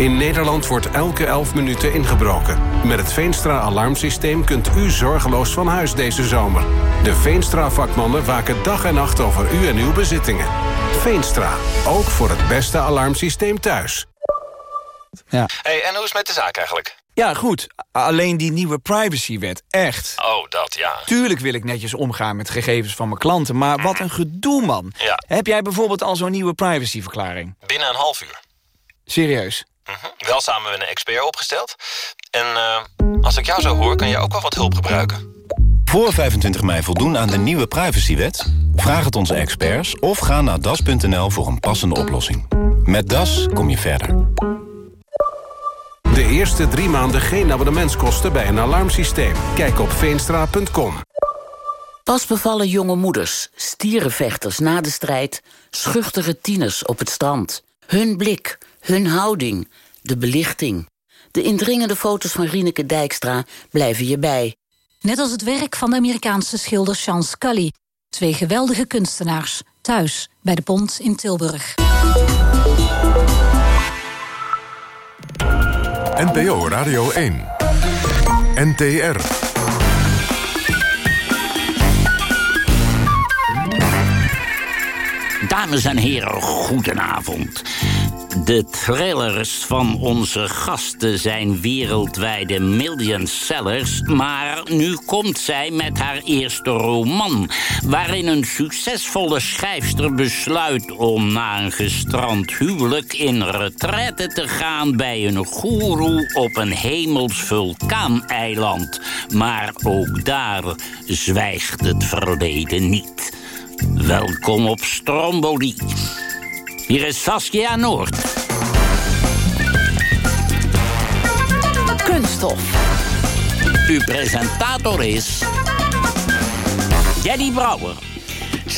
In Nederland wordt elke 11 minuten ingebroken. Met het Veenstra-alarmsysteem kunt u zorgeloos van huis deze zomer. De Veenstra-vakmannen waken dag en nacht over u en uw bezittingen. Veenstra, ook voor het beste alarmsysteem thuis. Ja. Hey, en hoe is het met de zaak eigenlijk? Ja, goed. Alleen die nieuwe privacywet, echt. Oh, dat, ja. Tuurlijk wil ik netjes omgaan met gegevens van mijn klanten... maar wat een gedoe, man. Ja. Heb jij bijvoorbeeld al zo'n nieuwe privacyverklaring? Binnen een half uur. Serieus? Mhm. Wel samen met een expert opgesteld. En uh, als ik jou zo hoor, kan je ook wel wat hulp gebruiken. Voor 25 mei voldoen aan de nieuwe privacywet? Vraag het onze experts of ga naar das.nl voor een passende oplossing. Met Das kom je verder. De eerste drie maanden geen abonnementskosten bij een alarmsysteem. Kijk op veenstra.com. Pas bevallen jonge moeders, stierenvechters na de strijd... schuchtere tieners op het strand. Hun blik hun houding, de belichting. De indringende foto's van Rieneke Dijkstra blijven je bij. Net als het werk van de Amerikaanse schilder Sean Scully. Twee geweldige kunstenaars, thuis bij de Pont in Tilburg. NPO Radio 1. NTR. Dames en heren, goedenavond. De thrillers van onze gasten zijn wereldwijde million sellers... maar nu komt zij met haar eerste roman... waarin een succesvolle schrijfster besluit om na een gestrand huwelijk... in retraite te gaan bij een goeroe op een hemels vulkaaneiland. Maar ook daar zwijgt het verleden niet. Welkom op Stromboli. Hier is Saskia Noord. Kunststof. Uw presentator is... Jenny Brouwer.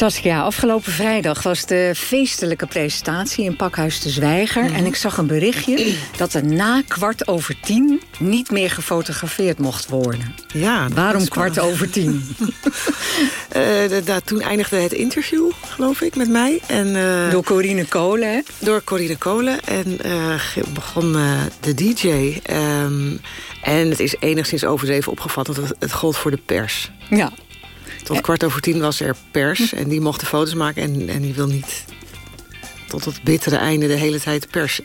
Saskia, afgelopen vrijdag was de feestelijke presentatie in Pakhuis de Zwijger. En ik zag een berichtje dat er na kwart over tien niet meer gefotografeerd mocht worden. Ja, Waarom kwart over tien? uh, toen eindigde het interview, geloof ik, met mij. En, uh, door Corine Kolen, hè? Door Corine Kolen. En uh, begon de DJ. Um, en het is enigszins overdreven opgevat dat het, het gold voor de pers. Ja. Tot kwart over tien was er pers en die mochten foto's maken... en, en die wil niet tot het bittere einde de hele tijd pers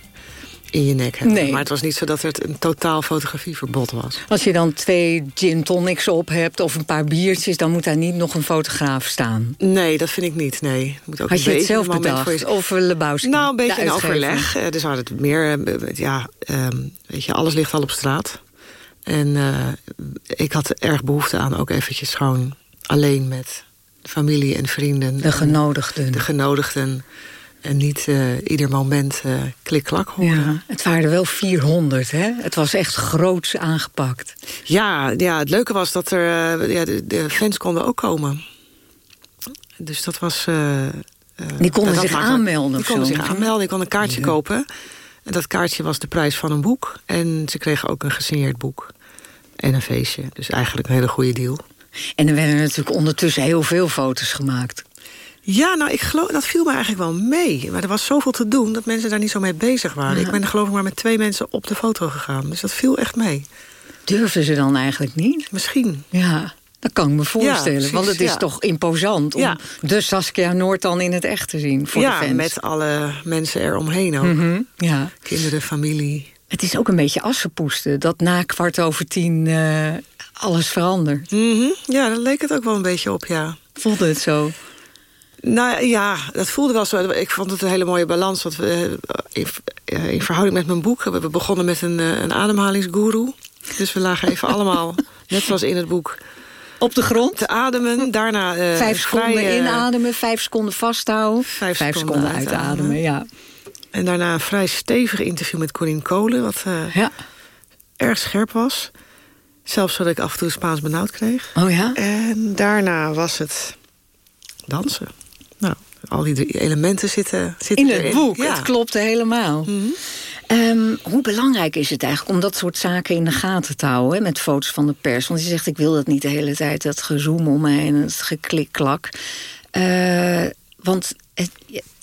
in je nek hebben. Nee. Maar het was niet zo dat er een totaal fotografieverbod was. Als je dan twee gin tonics op hebt of een paar biertjes... dan moet daar niet nog een fotograaf staan. Nee, dat vind ik niet, nee. Moet ook Had een je het zelf een bedacht? Voor je... Of Lebowski? Nou, een beetje in overleg. Uh, dus hadden het meer... Uh, ja, um, weet je, alles ligt al op straat. En uh, ik had erg behoefte aan ook eventjes gewoon alleen met familie en vrienden. De genodigden. De genodigden. En niet uh, ieder moment uh, klik-klak horen. Ja, het waren er wel 400, hè? Het was echt groots aangepakt. Ja, ja het leuke was dat er, uh, ja, de, de, fans konden ook komen. Dus dat was... die konden dat zich maakte, aanmelden Die konden zich aanmelden, die konden een kaartje ja. kopen. En dat kaartje was de prijs van een boek. En ze kregen ook een gesigneerd boek. En een feestje. Dus eigenlijk een hele goede deal. En er werden natuurlijk ondertussen heel veel foto's gemaakt. Ja, nou, ik geloof, dat viel me eigenlijk wel mee. Maar er was zoveel te doen dat mensen daar niet zo mee bezig waren. Ja. Ik ben geloof ik maar met twee mensen op de foto gegaan. Dus dat viel echt mee. Durven ze dan eigenlijk niet? Misschien. Ja, dat kan ik me voorstellen. Ja, want het is ja. toch imposant om de Saskia Noord dan in het echt te zien voor ja, de fans. met alle mensen eromheen ook. Mhm, ja. Kinderen, familie. Het is ook een beetje assenpoesten dat na kwart over tien eh, alles verandert. Mhm, Ja, daar leek het ook wel een beetje op, ja. Voelde het zo? Nou ja, dat voelde wel zo. Ik vond het een hele mooie balans. Want we, in, eh, in verhouding met mijn boek... we begonnen met een, eh, een ademhalingsgoeroe. Dus we lagen even allemaal, net zoals in het boek... Op de grond? Te ademen. Daarna eh, vijf seconden vrij, eh, inademen, vijf seconden vasthouden. Vijf, seconden, uitademen, ja. En daarna een vrij stevig interview met Corine Kolen... wat eh, ja. erg scherp was. Zelfs zodat ik af en toe Spaans benauwd kreeg. Oh ja? En daarna was het dansen. Nou, al die drie elementen zitten, zitten In het erin. boek, Ja. Mhm. het klopte helemaal. Ehm, hoe belangrijk is het eigenlijk om dat soort zaken in de gaten te houden... Hè, met foto's van de pers? Want je zegt, ik wil dat niet de hele tijd, dat gezoom om me en het geklik-klak. Eh, want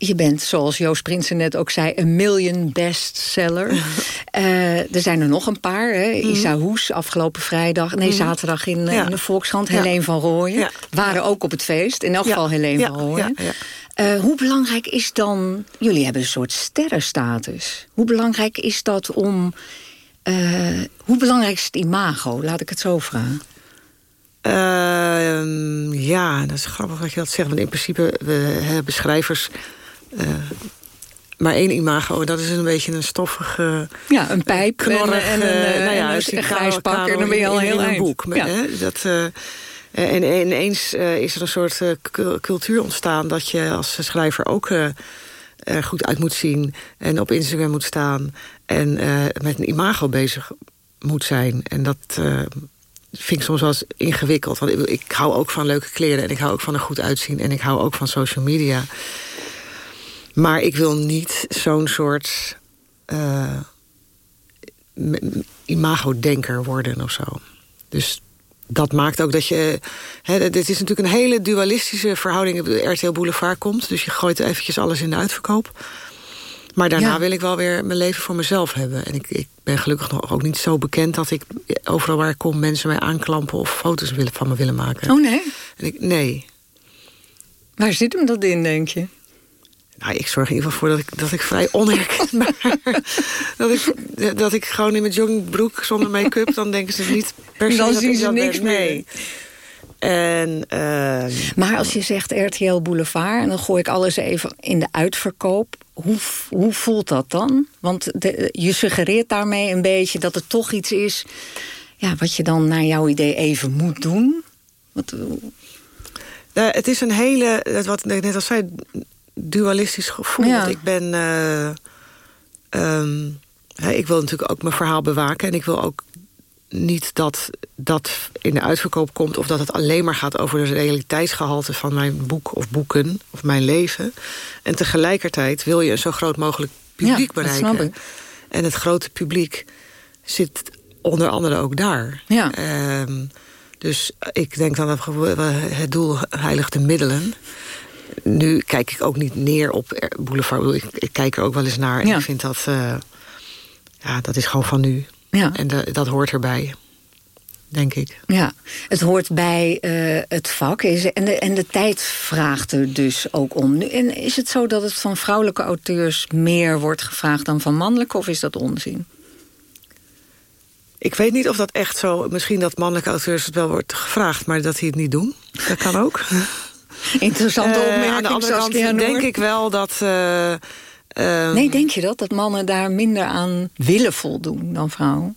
je- bent, zoals Joost Prinsen net ook zei... een million bestseller. Eh, er zijn er nog een paar. Hè? Isa Hoes, afgelopen vrijdag... nee, Mhm. zaterdag in, eh, Ja. in de Volkskrant. Ja. Helene van Rooyen. Ja. Waren ook op het feest. In elk geval Helene van Rooyen. ja, ja. Eh, hoe belangrijk is dan... Jullie hebben een soort sterrenstatus. Hoe belangrijk is dat om... hoe belangrijk is het imago? Laat ik het zo vragen. Ehm, ja, dat is grappig dat je dat zegt. Want in principe, we hebben schrijvers... eh, maar één imago, dat is een beetje een stoffige... Ja, een pijp en- knorrig, en een, eh, nou ja, en een grijs pak en dan ben je al in- heel in een boek. Ja. Hè? Dat, eh, en ineens is er een soort cu- cultuur ontstaan... dat je als schrijver ook er goed uit moet zien... en op Instagram moet staan... en met een imago bezig moet zijn. En dat vind ik soms wel eens ingewikkeld. Want ik, ik hou ook van leuke kleren... en ik hou ook van er goed uitzien... en ik hou ook van social media. Maar ik wil niet zo'n soort... eh, imago-denker worden of zo. Dus dat maakt ook dat je... Hè, dit is natuurlijk een hele dualistische verhouding. RTL Boulevard komt, dus je gooit eventjes alles in de uitverkoop. Maar daarna Ja. wil ik wel weer mijn leven voor mezelf hebben. En ik, ik ben gelukkig nog ook niet zo bekend... dat ik overal waar ik kom mensen mij aanklampen... of foto's willen, van me willen maken. Oh nee? En ik, nee. Waar zit hem dat in, denk je? Nou, ik zorg in ieder geval voor dat ik, dat ik vrij onherkenbaar... dat, ik, dat ik gewoon in mijn joggingbroek zonder make-up... dan denken ze niet per se Dan zien ze niks ben. Nee. En, ehm, Maar als je zegt RTL Boulevard... en dan gooi ik alles even in de uitverkoop... hoe, hoe voelt dat dan? Want de- je suggereert daarmee een beetje dat het toch iets is... Ja, wat je dan naar jouw idee even moet doen. Wat, Nou, het is een hele, wat ik net al zei, dualistisch gevoel. Ja. Want ik ben... eh, ehm, hè, ik wil natuurlijk ook mijn verhaal bewaken. En ik wil ook niet dat dat in de uitverkoop komt... of dat het alleen maar gaat over de realiteitsgehalte van mijn boek of boeken... of mijn leven. En tegelijkertijd wil je een zo groot mogelijk publiek Ja, bereiken. ik. En het grote publiek zit onder andere ook daar. Ja. Ehm, dus ik denk dan dat het doel heiligt de middelen. Nu kijk ik ook niet neer op Boulevard. Ik, ik kijk er ook wel eens naar en Ja. ik vind dat... eh, ja, dat is gewoon van nu. Ja. En da- dat hoort erbij, denk ik. Ja, het hoort bij eh, het vak. Is, en, de, en de tijd vraagt er dus ook om. En is het zo dat het van vrouwelijke auteurs meer wordt gevraagd dan van mannelijke? Of is dat onzin? Ik weet niet of dat echt zo... Misschien dat mannelijke auteurs het wel wordt gevraagd... maar dat die het niet doen. Dat kan ook. Interessante Eh, opmerking, Aan de andere kant denk ik wel dat... eh, ehm, Nee, denk je dat? Dat mannen daar minder aan willen voldoen dan vrouwen?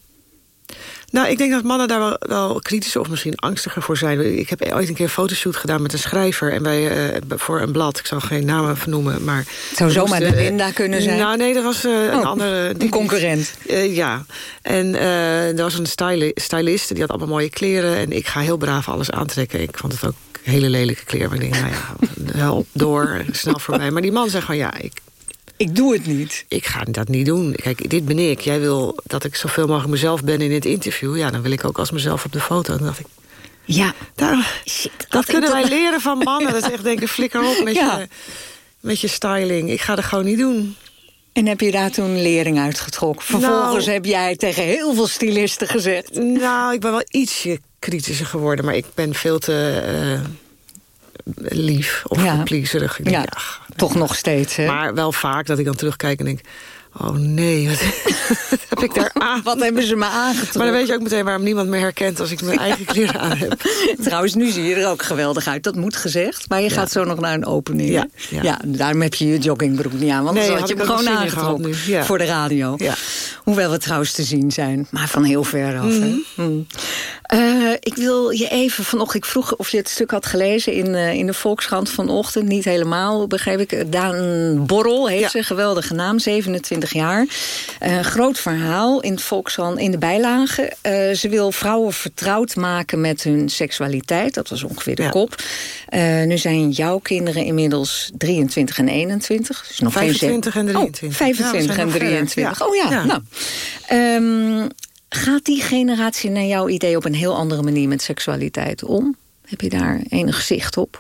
Nou, ik denk dat mannen daar wel, wel kritischer of misschien angstiger voor zijn. Ik heb ooit een keer een fotoshoot gedaan met een schrijver... en wij, eh, voor een blad, ik zal geen namen vernoemen, maar... Het zou zomaar de Linda kunnen zijn. Nou, nee, dat was een Oh, andere... een concurrent. Eh, ja, en eh, er was een styli stylist, die had allemaal mooie kleren... en ik ga heel braaf alles aantrekken. Ik vond het ook hele lelijke kleren. Maar ik denk, nou ja, help, door, snel voorbij. Maar die man zei gewoon, ja, ik... Ik doe het niet. Ik ga dat niet doen. Kijk, dit ben ik. Jij wil dat ik zoveel mogelijk mezelf ben in dit interview. Ja, dan wil ik ook als mezelf op de foto. Dan dacht ik, Ja. daar, dat kunnen wij leren van mannen. Dat is echt denken, flikker op met, Ja. je, met je styling. Ik ga dat gewoon niet doen. En heb je daar toen lering uitgetrokken? Vervolgens Nou- heb jij tegen heel veel stylisten gezegd... Nou, ik ben wel ietsje kritischer geworden. Maar ik ben veel te eh, lief of Ja. pleaserig. Ik denk, Ja, ja, toch nog steeds, hè? Maar wel vaak dat ik dan terugkijk en denk... Oh nee, wat heb ik daar aan? Wat hebben ze me aangetrokken? Maar dan weet je ook meteen waarom niemand me herkent... als ik mijn eigen kleren aan heb. Trouwens, nu zie je er ook geweldig uit. Dat moet gezegd. Maar je gaat zo nog naar een opening. Ja, Ja, ja. daarom heb je je joggingbroek niet aan. Want Nee, dan had je hem gewoon aangetrokken. Voor de radio. Ja. Hoewel we trouwens te zien zijn. Maar van heel ver af. hè? Mhm. Eh, ik wil je even vanochtend... Ik vroeg of je het stuk had gelezen in, eh, in de Volkskrant vanochtend. Niet helemaal, begreep ik. Daan Borrel heet ze. Geweldige naam, 27 jaar. Eh, groot verhaal in, het Volkskrant, in de bijlage. Eh, ze wil vrouwen vertrouwd maken met hun seksualiteit. Dat was ongeveer de kop. Eh, nu zijn jouw kinderen inmiddels 23 en 21. Dus nog 25 geen en Oh, 23. 25 Ja, we zijn en nog verder. 23. Ja. Oh ja, Ja. nou. Ehm, gaat die generatie naar jouw idee op een heel andere manier met seksualiteit om? Heb je daar enig zicht op?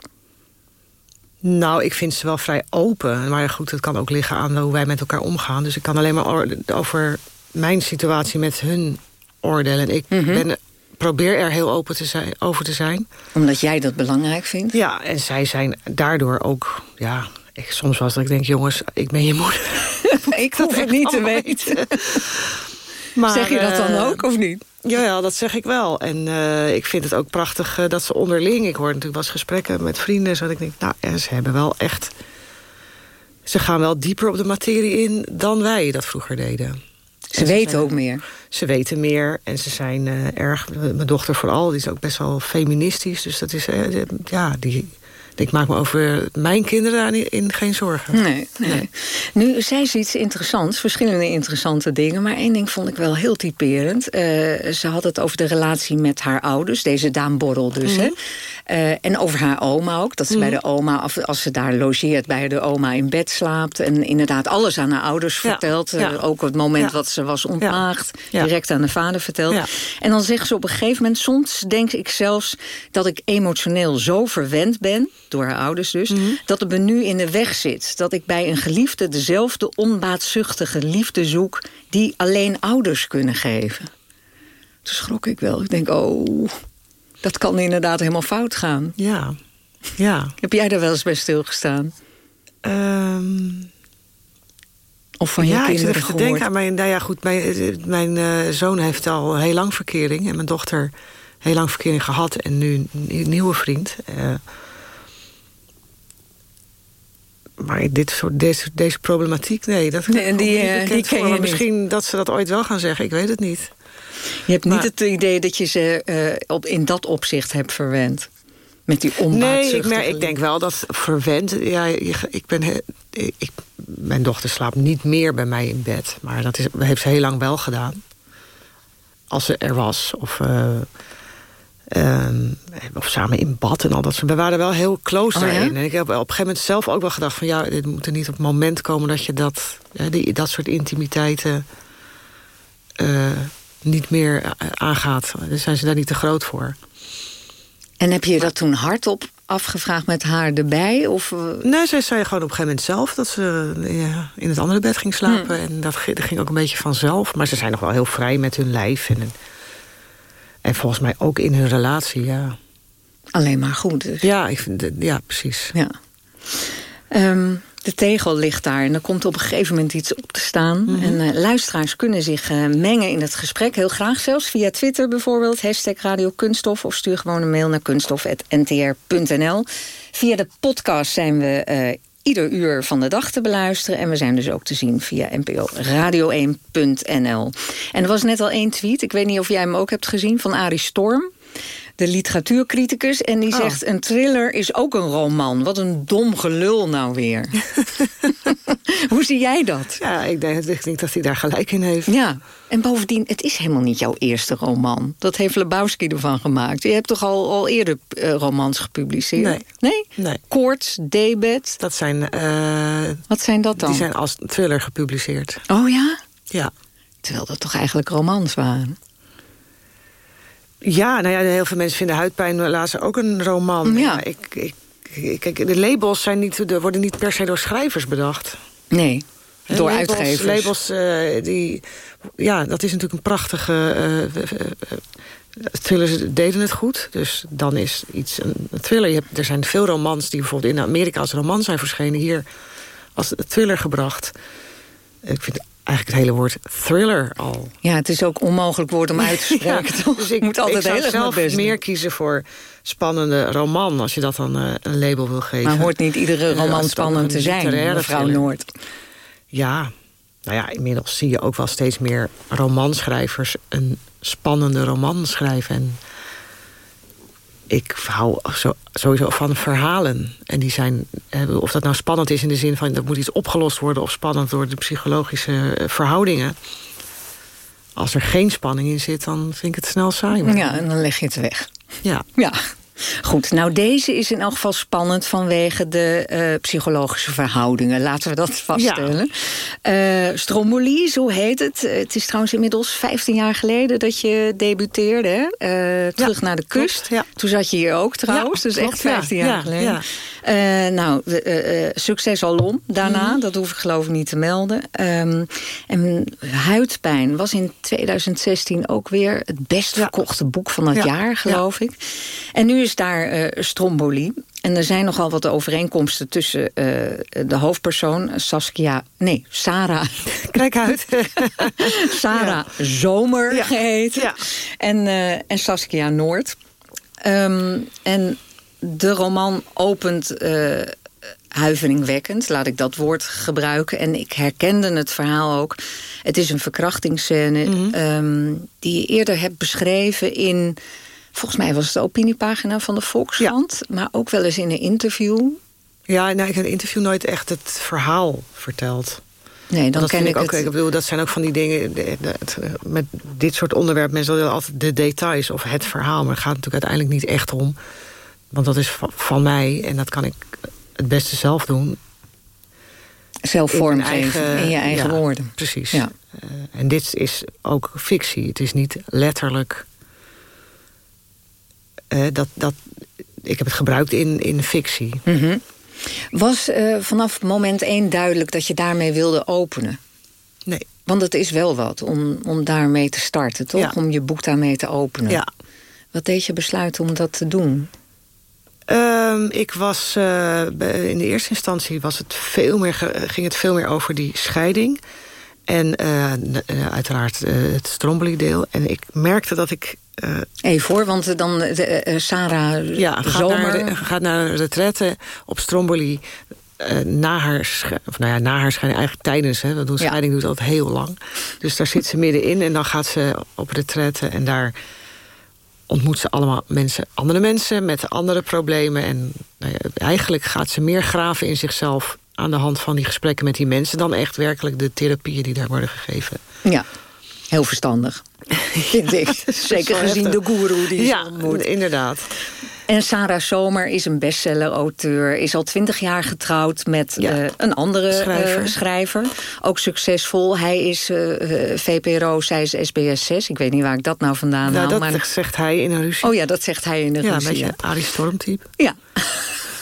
Nou, ik vind ze wel vrij open. Maar goed, het kan ook liggen aan hoe wij met elkaar omgaan. Dus ik kan alleen maar over mijn situatie met hun oordelen. En ik Mhm. ben, probeer er heel open te zijn, over te zijn. Omdat jij dat belangrijk vindt? Ja, en zij zijn daardoor ook... Ja, ik, soms was dat ik denk, jongens, ik ben je moeder. ik hoef het niet te weten. Zeg je dat dan eh, ook, of niet? Ja, ja, dat zeg ik wel. En eh, ik vind het ook prachtig eh, dat ze onderling... Ik hoor natuurlijk wel eens gesprekken met vrienden... zodat ik denk, nou, ze hebben wel echt... Ze gaan wel dieper op de materie in dan wij dat vroeger deden. Ze weten ook meer. Ze weten meer en ze zijn erg... Mijn dochter vooral, die is ook best wel feministisch. Dus dat is, ja, die... Ik maak me over mijn kinderen daarin geen zorgen. Nee, nee. Nu zei ze iets interessants, verschillende interessante dingen. Maar één ding vond ik wel heel typerend. Eh, ze had het over de relatie met haar ouders. Deze Daan Borrel dus. Mhm. hè? Eh, en over haar oma ook. Dat ze bij de oma, of als ze daar logeert, bij de oma in bed slaapt. En inderdaad alles aan haar ouders Ja, vertelt. Eh, ook het moment dat ze was ontmaagd. Direct aan de vader vertelt. En dan zegt ze op een gegeven moment... soms denk ik zelfs dat ik emotioneel zo verwend ben... door haar ouders dus, Mhm. dat het me nu in de weg zit. Dat ik bij een geliefde dezelfde onbaatzuchtige liefde zoek... die alleen ouders kunnen geven. Toen schrok ik wel. Ik denk, oh, dat kan inderdaad helemaal fout gaan. Ja, ja. Heb jij daar wel eens bij stilgestaan? Ehm, Of van je ja, ik zit even te denken aan mijn... Nou ja, goed, mijn, eh, mijn eh, zoon heeft al heel lang verkering. En mijn dochter heel lang verkering gehad. En nu een nieuw- nieuwe vriend. Eh, maar dit soort, deze, deze problematiek, nee. Dat Nee, en die, bekend die ken je niet. Misschien dat ze dat ooit wel gaan zeggen. Ik weet het niet. Je hebt niet het idee dat je ze eh, op, in dat opzicht hebt verwend. Met die Nee, ik, merk, ik denk wel dat verwend... Ja, ik ben, ik, mijn dochter slaapt niet meer bij mij in bed. Maar dat is, heeft ze heel lang wel gedaan. als ze er was. Of, uh, of samen in bad en al dat soort. We waren wel heel close Oh, ja? daarin. En ik heb op een gegeven moment zelf ook wel gedacht van... ja, dit moet er niet op het moment komen dat je dat, die, dat soort intimiteiten... eh, niet meer eh, aangaat. Daar zijn ze daar niet te groot voor. En heb je dat toen hardop afgevraagd met haar erbij? Of, eh, Nee, zij zei gewoon op een gegeven moment zelf... dat ze ja, in het andere bed ging slapen. En dat, ging- ook een beetje vanzelf. Maar ze zijn nog wel heel vrij met hun lijf. En, en volgens mij ook in hun relatie, ja. Alleen maar goed. Dus. Ja, ik vind, ja, precies. Ja. Ehm, de tegel ligt daar en er komt op een gegeven moment iets op te staan. Mhm. En eh, luisteraars kunnen zich eh, mengen in het gesprek. Heel graag zelfs via Twitter bijvoorbeeld. Hashtag Radio Kunststof. Of stuur gewoon een mail naar kunststof.ntr.nl. Via de podcast zijn we eh, ieder uur van de dag te beluisteren. En we zijn dus ook te zien via nporadio1.nl. En er was net al één tweet. Ik weet niet of jij hem ook hebt gezien. Van Arie Storm. De literatuurcriticus. En die Oh. zegt, een thriller is ook een roman. Wat een dom gelul nou weer. Hoe zie jij dat? Ja, ik denk, ik denk dat hij daar gelijk in heeft. Ja, en bovendien, het is helemaal niet jouw eerste roman. Dat heeft Lebowski ervan gemaakt. Je hebt toch al, al eerder eh, romans gepubliceerd? Nee. Nee? Nee. Koorts, Debet. Dat zijn... eh, Wat zijn dat dan? Die zijn als thriller gepubliceerd. Oh ja? Ja. Terwijl dat toch eigenlijk romans waren? Ja, nou ja, heel veel mensen vinden Huidpijn laatst ook een roman. Ja. ik, ik, ik- kijk, de labels zijn niet, de, worden niet per se door schrijvers bedacht. Nee, door labels, uitgevers. Labels, eh, die, ja, dat is natuurlijk een prachtige... thrillers deden het goed, dus dan is iets een, een thriller. Je hebt, er zijn veel romans die bijvoorbeeld in Amerika als roman zijn verschenen... hier als thriller gebracht. Ik vind eigenlijk het hele woord thriller al... Ja, het is ook onmogelijk woord om uit te spreken. Ja, dus ik, moet altijd ik zou heel erg zelf doen. meer kiezen voor spannende roman... als je dat dan eh, een label wil geven. Maar hoort niet iedere Eh, roman spannend te zijn, mevrouw thriller. Noord? Ja, nou ja, inmiddels zie je ook wel steeds meer romanschrijvers... een spannende roman schrijven. En ik hou zo, sowieso van verhalen. En die zijn, eh, of dat nou spannend is in de zin van... dat moet iets opgelost worden... of spannend door de psychologische eh, verhoudingen. Als er geen spanning in zit, dan vind ik het snel saai. worden. Ja, en dan leg je het weg. Ja. Ja. Goed, nou deze is in elk geval spannend vanwege de eh, psychologische verhoudingen. Laten we dat vaststellen. Eh Stromboli, zo heet het. Eh, het is trouwens inmiddels 15 jaar geleden dat je debuteerde. hè? Terug naar de kust. Toen zat je hier ook trouwens, Ja, dus klopt, echt 15 ja, jaar ja, geleden. Ja. Eh, nou, de, eh, eh, succes alom daarna. Mhm. Dat hoef ik geloof ik niet te melden. Ehm, en Huidpijn was in 2016 ook weer het best verkochte boek van het Ja, jaar, geloof ik. En nu is daar Stromboli. En er zijn nogal wat overeenkomsten tussen de hoofdpersoon, Saskia... Nee, Sarah. Kijk uit. Sarah Zomer geheten. En, en Saskia Noord. Ehm, en de roman opent eh, huiveringwekkend, laat ik dat woord gebruiken. En ik herkende het verhaal ook. Het is een verkrachtingsscène ehm, die je eerder hebt beschreven in... Volgens mij was het de opiniepagina van de Volkskrant. Maar ook wel eens in een interview. Ja, nou, ik heb in een interview nooit echt het verhaal verteld. Nee, dan dat ken ik ook. het. Ik bedoel, dat zijn ook van die dingen. het, eh, met dit soort onderwerpen, mensen willen altijd de details of het verhaal. Maar het gaat natuurlijk uiteindelijk niet echt om. Want dat is van, van mij en dat kan ik het beste zelf doen. Zelf vormgeven, in je eigen ja, woorden. Precies. Ja. Eh, en dit is ook fictie. Het is niet letterlijk. eh, dat, dat, ik heb het gebruikt in, in fictie. Mhm. Was eh, vanaf moment één duidelijk dat je daarmee wilde openen? Nee. Want het is wel wat om, om daarmee te starten, toch? Ja. Om je boek daarmee te openen. Ja. Wat deed je besluiten om dat te doen? Ehm, ik was eh, in de eerste instantie was het veel meer ging het veel meer over die scheiding. En eh, eh, uiteraard het Stromboli-deel. En ik merkte dat ik. eh, Even hoor, want dan Sarah ja, gaat Zomer... naar, de- gaat naar een retraite op Stromboli. na haar, of nou ja, na haar scheiding, eigenlijk tijdens, hè, want een scheiding duurt altijd heel lang. Dus daar zit ze middenin en dan gaat ze op retraite en daar ontmoet ze allemaal mensen, andere mensen met andere problemen. En nou ja, eigenlijk gaat ze meer graven in zichzelf aan de hand van die gesprekken met die mensen... dan echt werkelijk de therapieën die daar worden gegeven. Ja, heel verstandig. Zeker gezien de goeroe die ja, ze ontmoet. inderdaad. En Sarah Somer is een bestseller-auteur. Is al twintig jaar getrouwd met eh, een andere schrijver. Uh, schrijver. Ook succesvol. Hij is uh, eh, VPRO, zij is SBS 6. Ik weet niet waar ik dat nou vandaan nou, haal. Dat maar... zegt hij in een ruzie. Oh ja, dat zegt hij in een ja, ruzie. Een beetje Arie Storm-type. Ja.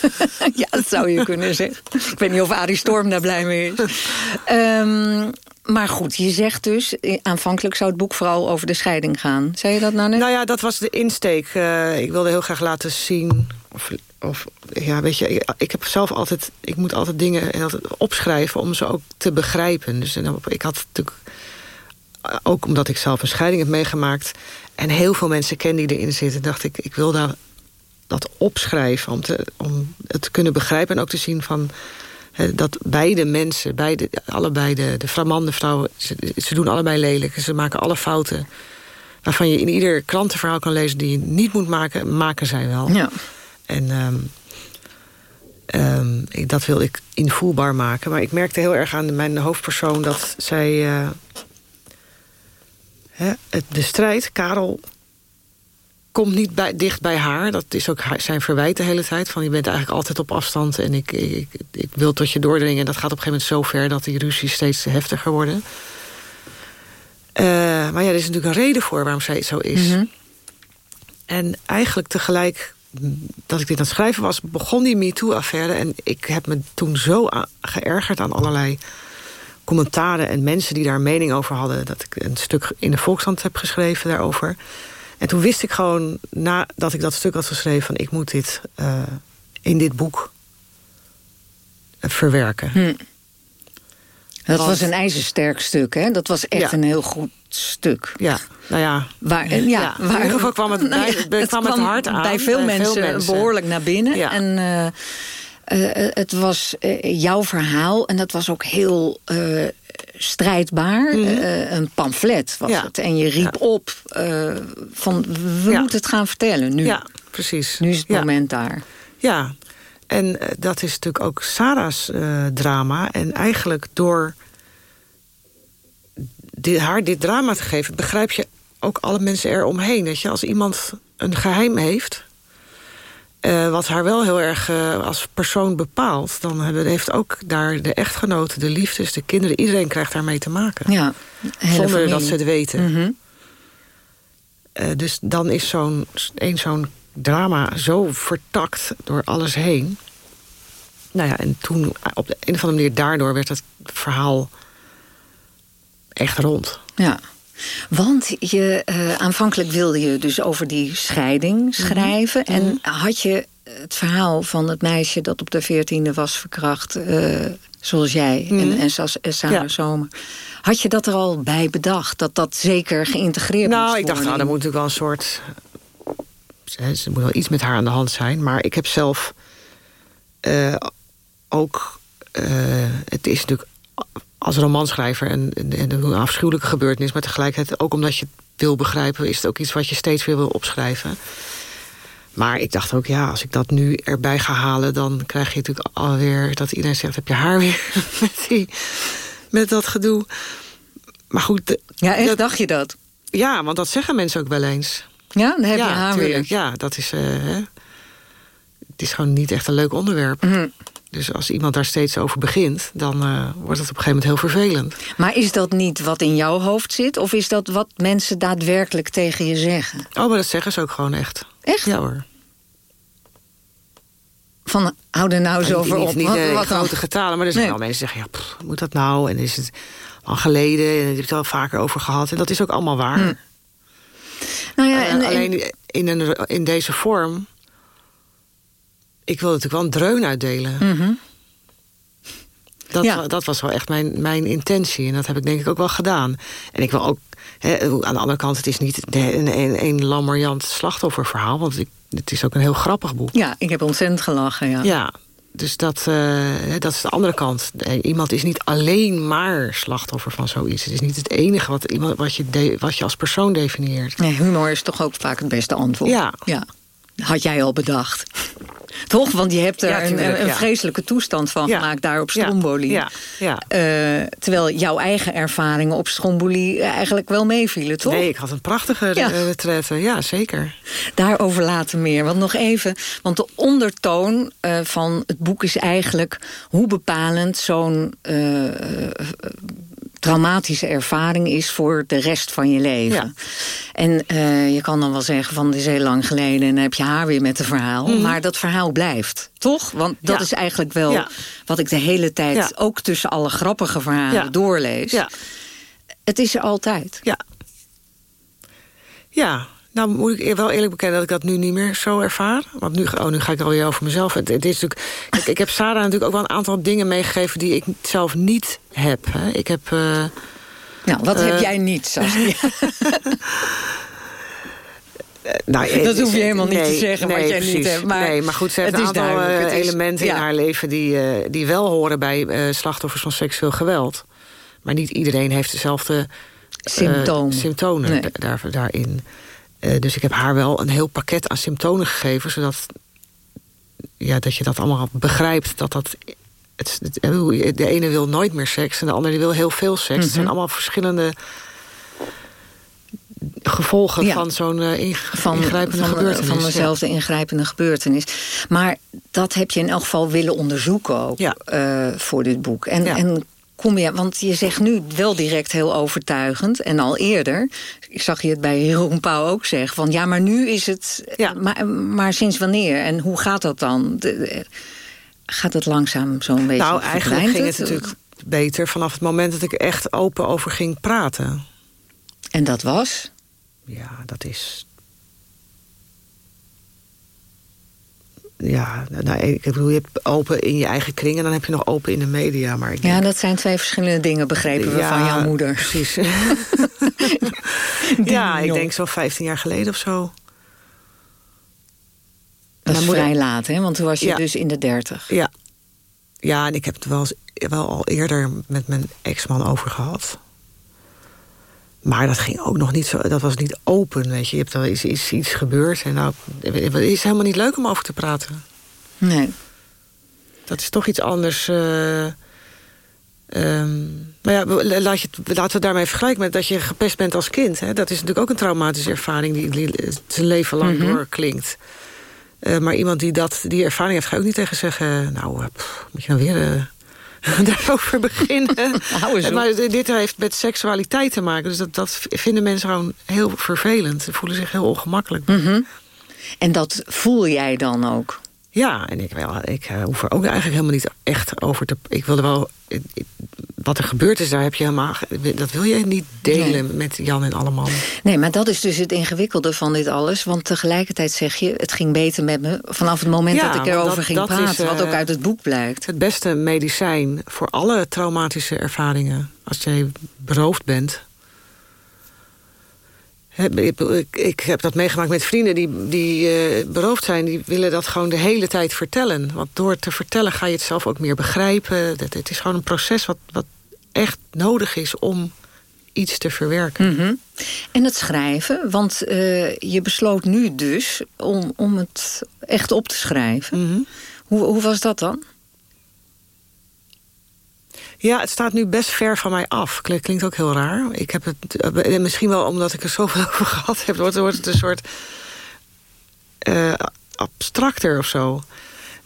ja, dat zou je kunnen zeggen. Ik weet niet of Arie Storm daar blij mee is. Um, maar goed, je zegt dus, aanvankelijk zou het boek vooral over de scheiding gaan. Zei je dat nou net? Nou ja, dat was de insteek. Uh, ik wilde heel graag laten zien... Of, of, ja, weet je, ik heb zelf altijd... Ik moet altijd dingen opschrijven om ze ook te begrijpen. Dus ik had natuurlijk... Ook omdat ik zelf een scheiding heb meegemaakt... en heel veel mensen ken die erin zitten... dacht ik, ik wil daar dat opschrijven om, te, om het te kunnen begrijpen... en ook te zien van dat beide mensen, beide, allebei de, de flamande vrouwen... Ze, ze, doen allebei lelijk, ze maken alle fouten... waarvan je in ieder krantenverhaal kan lezen... die je niet moet maken, maken zij wel. Ja. En um, um, ik, dat wil ik invoelbaar maken. Maar ik merkte heel erg aan mijn hoofdpersoon... dat zij uh, hè, de strijd, Karel komt niet bij, dicht bij haar. Dat is ook zijn verwijt de hele tijd. Van je bent eigenlijk altijd op afstand en ik, ik, ik wil tot je doordringen. En dat gaat op een gegeven moment zo ver dat die ruzies steeds heftiger worden. Uh, maar ja, er is natuurlijk een reden voor waarom zij zo is. Mhm. Mm -hmm. En eigenlijk tegelijk dat ik dit aan het schrijven was... begon die MeToo-affaire. En ik heb me toen zo geërgerd aan allerlei commentaren... en mensen die daar mening over hadden... dat ik een stuk in de Volkskrant heb geschreven daarover... En toen wist ik gewoon, nadat ik dat stuk had geschreven... van ik moet dit uh, in dit boek uh, verwerken. Hm. Dat Want, was een ijzersterk stuk, hè? Dat was echt ja. een heel goed stuk. Ja, nou ja. Waar, ja, ja waar, in ieder geval kwam het, bij, het, het kwam het hard aan. Bij veel, bij mensen, veel mensen behoorlijk naar binnen. Ja. En uh, het was jouw verhaal en dat was ook heel strijdbaar. Mhm. Uh, een pamflet was Ja. het. En je riep Ja. op uh, van we Ja. moeten het gaan vertellen nu. Ja, precies. Nu is het moment daar. Ja, en uh, dat is natuurlijk ook Sarah's uh, drama. En eigenlijk door dit, haar dit drama te geven... begrijp je ook alle mensen eromheen. Dat je als iemand een geheim heeft... Uh, wat haar wel heel erg uh, als persoon bepaalt... dan hebben, heeft ook daar de echtgenoten, de liefdes, de kinderen... iedereen krijgt daarmee te maken. Ja, Zonder familie. dat ze het weten. Mm -hmm. uh, dus dan is zo'n zo'n drama zo vertakt door alles heen. Nou ja, en toen op de een of andere manier daardoor werd het verhaal echt rond. Ja. Want je, uh, aanvankelijk wilde je dus over die scheiding schrijven. Mm -hmm. En had je het verhaal van het meisje dat op de veertiende was verkracht... Uh, zoals jij mm -hmm. en, en, en Sarah ja. Zomer... had je dat er al bij bedacht? Dat dat zeker geïntegreerd nou, moest ik dacht, nou, er moet natuurlijk wel een soort... Er moet wel iets met haar aan de hand zijn. Maar ik heb zelf uh, ook... het is natuurlijk als romanschrijver en, en een afschuwelijke gebeurtenis... maar tegelijkertijd ook omdat je het wil begrijpen... is het ook iets wat je steeds weer wil opschrijven. Maar ik dacht ook, ja, als ik dat nu erbij ga halen... dan krijg je natuurlijk alweer dat iedereen zegt... heb je haar weer met, die, met dat gedoe. Maar goed... De, ja, echt, dat, dacht je dat? Ja, want dat zeggen mensen ook wel eens. Ja, dan heb ja, je haar tuurlijk. weer. Ja, dat is... Uh, hè, het is gewoon niet echt een leuk onderwerp. Mm -hmm. Dus als iemand daar steeds over begint... dan uh, wordt het op een gegeven moment heel vervelend. Maar is dat niet wat in jouw hoofd zit? Of is dat wat mensen daadwerkelijk tegen je zeggen? Oh, maar dat zeggen ze ook gewoon echt. Echt? Ja hoor. Van, hou er nou eens niet, over niet, op. Niet, wat, wat grote dan? getalen, maar er zijn Nee. wel mensen die zeggen... ja, pff, moet dat nou? En is het al geleden? En daar heb ik het al vaker over gehad. En dat is ook allemaal waar. Hm. Nou ja, en, en- alleen in, een, in deze vorm... Ik wil natuurlijk wel een dreun uitdelen. Mhm. Dat, Ja. dat was wel echt mijn, mijn intentie. En dat heb ik denk ik ook wel gedaan. En ik wil ook... Aan de andere kant, het is niet een, een, een lammerjant slachtofferverhaal. Want ik, het is ook een heel grappig boek. Ja, ik heb ontzettend gelachen, ja. Ja, dus dat, eh, dat is de andere kant. Eh, Iemand is niet alleen maar slachtoffer van zoiets. Het is niet het enige wat, iemand, wat, je, de- wat je als persoon definieert. Nee, humor is toch ook vaak het beste antwoord. Ja. ja. Had jij al bedacht. Toch? Want je hebt er een, een vreselijke toestand van gemaakt daar op Stromboli. Ja. Ja. Uh, terwijl jouw eigen ervaringen op Stromboli eigenlijk wel meevielen, toch? Nee, ik had een prachtige ja. retraite. Ja, zeker. Daarover later meer. Want nog even, want de ondertoon uh, van het boek is eigenlijk... hoe bepalend zo'n uh, traumatische ervaring is voor de rest van je leven. En uh, je kan dan wel zeggen van het is heel lang geleden... en dan heb je haar weer met het verhaal. Mhm. Maar dat verhaal blijft, toch? Want dat Ja. is eigenlijk wel Ja. wat ik de hele tijd... Ook tussen alle grappige verhalen doorlees. Ja. Het is er altijd. Ja. Ja, nou moet ik wel eerlijk bekennen dat ik dat nu niet meer zo ervaar. Want nu, oh, nu ga ik alweer over mezelf. Het, het is natuurlijk, kijk, ik heb Sarah natuurlijk ook wel een aantal dingen meegegeven... die ik zelf niet heb. Hè. Ik heb... eh, Nou, wat heb eh, jij niet, Saskia? Nou, Dat eh, hoef je helemaal niet te nee, zeggen wat nee, jij niet precies. hebt, maar nee, maar goed, ze heeft het een is aantal eh, is- elementen ja. in haar leven... Die, eh, die wel horen bij eh, slachtoffers van seksueel geweld. Maar niet iedereen heeft dezelfde eh, Symptomen. Nee. daar, daarin. Eh, dus ik heb haar wel een heel pakket aan symptomen gegeven... zodat ja, dat je dat allemaal begrijpt. Dat dat, het, het- hoe- de ene wil nooit meer seks en de andere die wil heel veel seks. Het zijn Mhm. allemaal verschillende gevolgen Ja. van zo'n eh, van, ingrijpende van, gebeurtenis. van ja. dezelfde ingrijpende gebeurtenis. Maar dat heb je in elk geval willen onderzoeken ook eh, voor dit boek. En, en kom je, want je zegt nu wel direct heel overtuigend. En al eerder, ik zag je het bij Jeroen Pauw ook zeggen... van ja, maar nu is het... Maar, maar sinds wanneer? En hoe gaat dat dan? De- de- gaat het langzaam zo'n beetje Nou, eigenlijk ging het natuurlijk beter vanaf het moment dat ik echt open over ging praten. En dat was? Ja, dat is... Ja, nou, ik bedoel, je hebt open in je eigen kring... en dan heb je nog open in de media. Maar Ja, dat zijn twee verschillende dingen, begrepen we Ja, van jouw moeder. Precies. ja, ik denk zo'n 15 jaar geleden of zo. Dat is moeder- vrij laat, hè? Want toen was je Ja. dus in de dertig. Ja. Ja, en ik heb het wel, eens- wel al eerder met mijn ex-man over gehad. Maar dat ging ook nog niet zo. Dat was niet open, weet je. Je hebt er is, is iets gebeurd en nou, het is helemaal niet leuk om over te praten. Nee. Dat is toch iets anders. eh, ehm, maar ja, laat je, laten we het daarmee vergelijken met dat je gepest bent als kind. Hè? Dat is natuurlijk ook een traumatische ervaring die, die zijn leven lang Mhm. doorklinkt. Eh, maar iemand die dat, die ervaring heeft, ga ook niet tegen zeggen... nou, eh, pff, moet je nou weer eh, daarover beginnen? Maar dit heeft met seksualiteit te maken. Dus dat, dat vinden mensen gewoon heel vervelend. Ze voelen zich heel ongemakkelijk. Mhm. En dat voel jij dan ook? Ja, en ik, wel, ik eh, hoef er ook eigenlijk helemaal niet echt over te... Ik wilde wel... Wat er gebeurd is, daar heb je helemaal... Dat wil je niet delen met Jan en Alleman. Nee, maar dat is dus het ingewikkelde van dit alles. Want tegelijkertijd zeg je, het ging beter met me... vanaf het moment Ja, dat ik erover dat- ging dat is, praten. wat eh, ook uit het boek blijkt. Het beste medicijn voor alle traumatische ervaringen... als jij beroofd bent... Heb- Ik, heb dat meegemaakt met vrienden die, die eh, beroofd zijn. Die willen dat gewoon de hele tijd vertellen. Want door te vertellen ga je het zelf ook meer begrijpen. Dat, het is gewoon een proces wat, wat echt nodig is om iets te verwerken. Mhm. En het schrijven, want eh, je besloot nu dus om, om het echt op te schrijven. Mhm. hoe, hoe was dat dan? Ja, het staat nu best ver van mij af. Klink- Klinkt ook heel raar. Ik heb het, eh, misschien wel omdat ik er zoveel over gehad heb... wordt, wordt het een soort eh, abstracter of zo.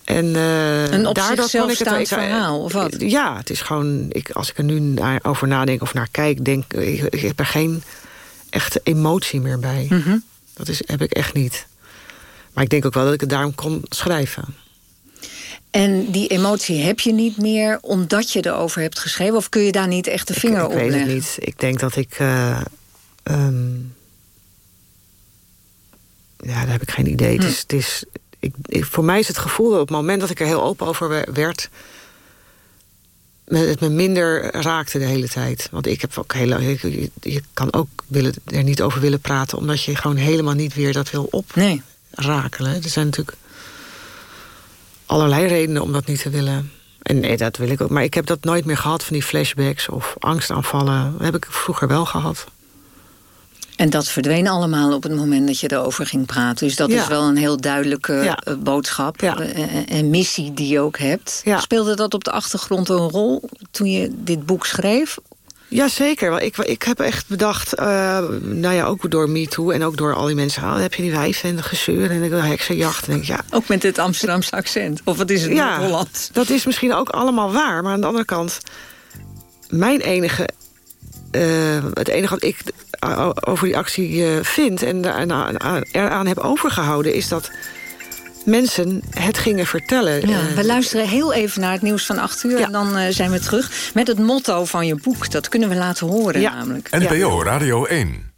En, eh, Een op daardoor zichzelf kon ik het- ik- verhaal, of wat? Ja, het is gewoon... Ik, als ik er nu naar, over nadenk of naar kijk... denk ik, ik heb er geen echte emotie meer bij. Mhm. Dat is, heb ik echt niet. Maar ik denk ook wel dat ik het daarom kon schrijven. En die emotie heb je niet meer omdat je erover hebt geschreven? Of kun je daar niet echt de vinger ik op weet leggen? het niet. Ik denk dat ik... eh, ehm, ja, daar heb ik geen idee. Hm. Het is, het is, ik, ik- voor mij is het gevoel dat op het moment dat ik er heel open over we- werd... het me minder raakte de hele tijd. Want ik heb ook heel ik- je, je kan ook willen, er niet over willen praten... omdat je gewoon helemaal niet weer dat wil oprakelen. Er zijn natuurlijk allerlei redenen om dat niet te willen. En nee, dat wil ik ook. Maar ik heb dat nooit meer gehad van die flashbacks of angstaanvallen. Dat heb ik vroeger wel gehad. En dat verdween allemaal op het moment dat je erover ging praten. Dus dat Ja. is wel een heel duidelijke Ja. eh, boodschap Ja. eh, en, missie die je ook hebt. Speelde dat op de achtergrond een rol toen je dit boek schreef? Jazeker, ik, ik heb echt bedacht, eh, nou ja, ook door MeToo en ook door al die mensen, ah, dan heb je die wijven en de gezeur en de heksenjacht. En denk ja, Ook met het Amsterdamse accent? Of wat is het ja, Holland? dat is misschien ook allemaal waar, maar aan de andere kant, mijn enige, eh, het enige wat ik eh, over die actie vind en eraan heb overgehouden, is dat mensen het gingen vertellen. Ja, Eh, we luisteren heel even naar het nieuws van 8 uur... en dan eh, zijn we terug met het motto van je boek. Dat kunnen we laten horen namelijk. NPO Radio 1.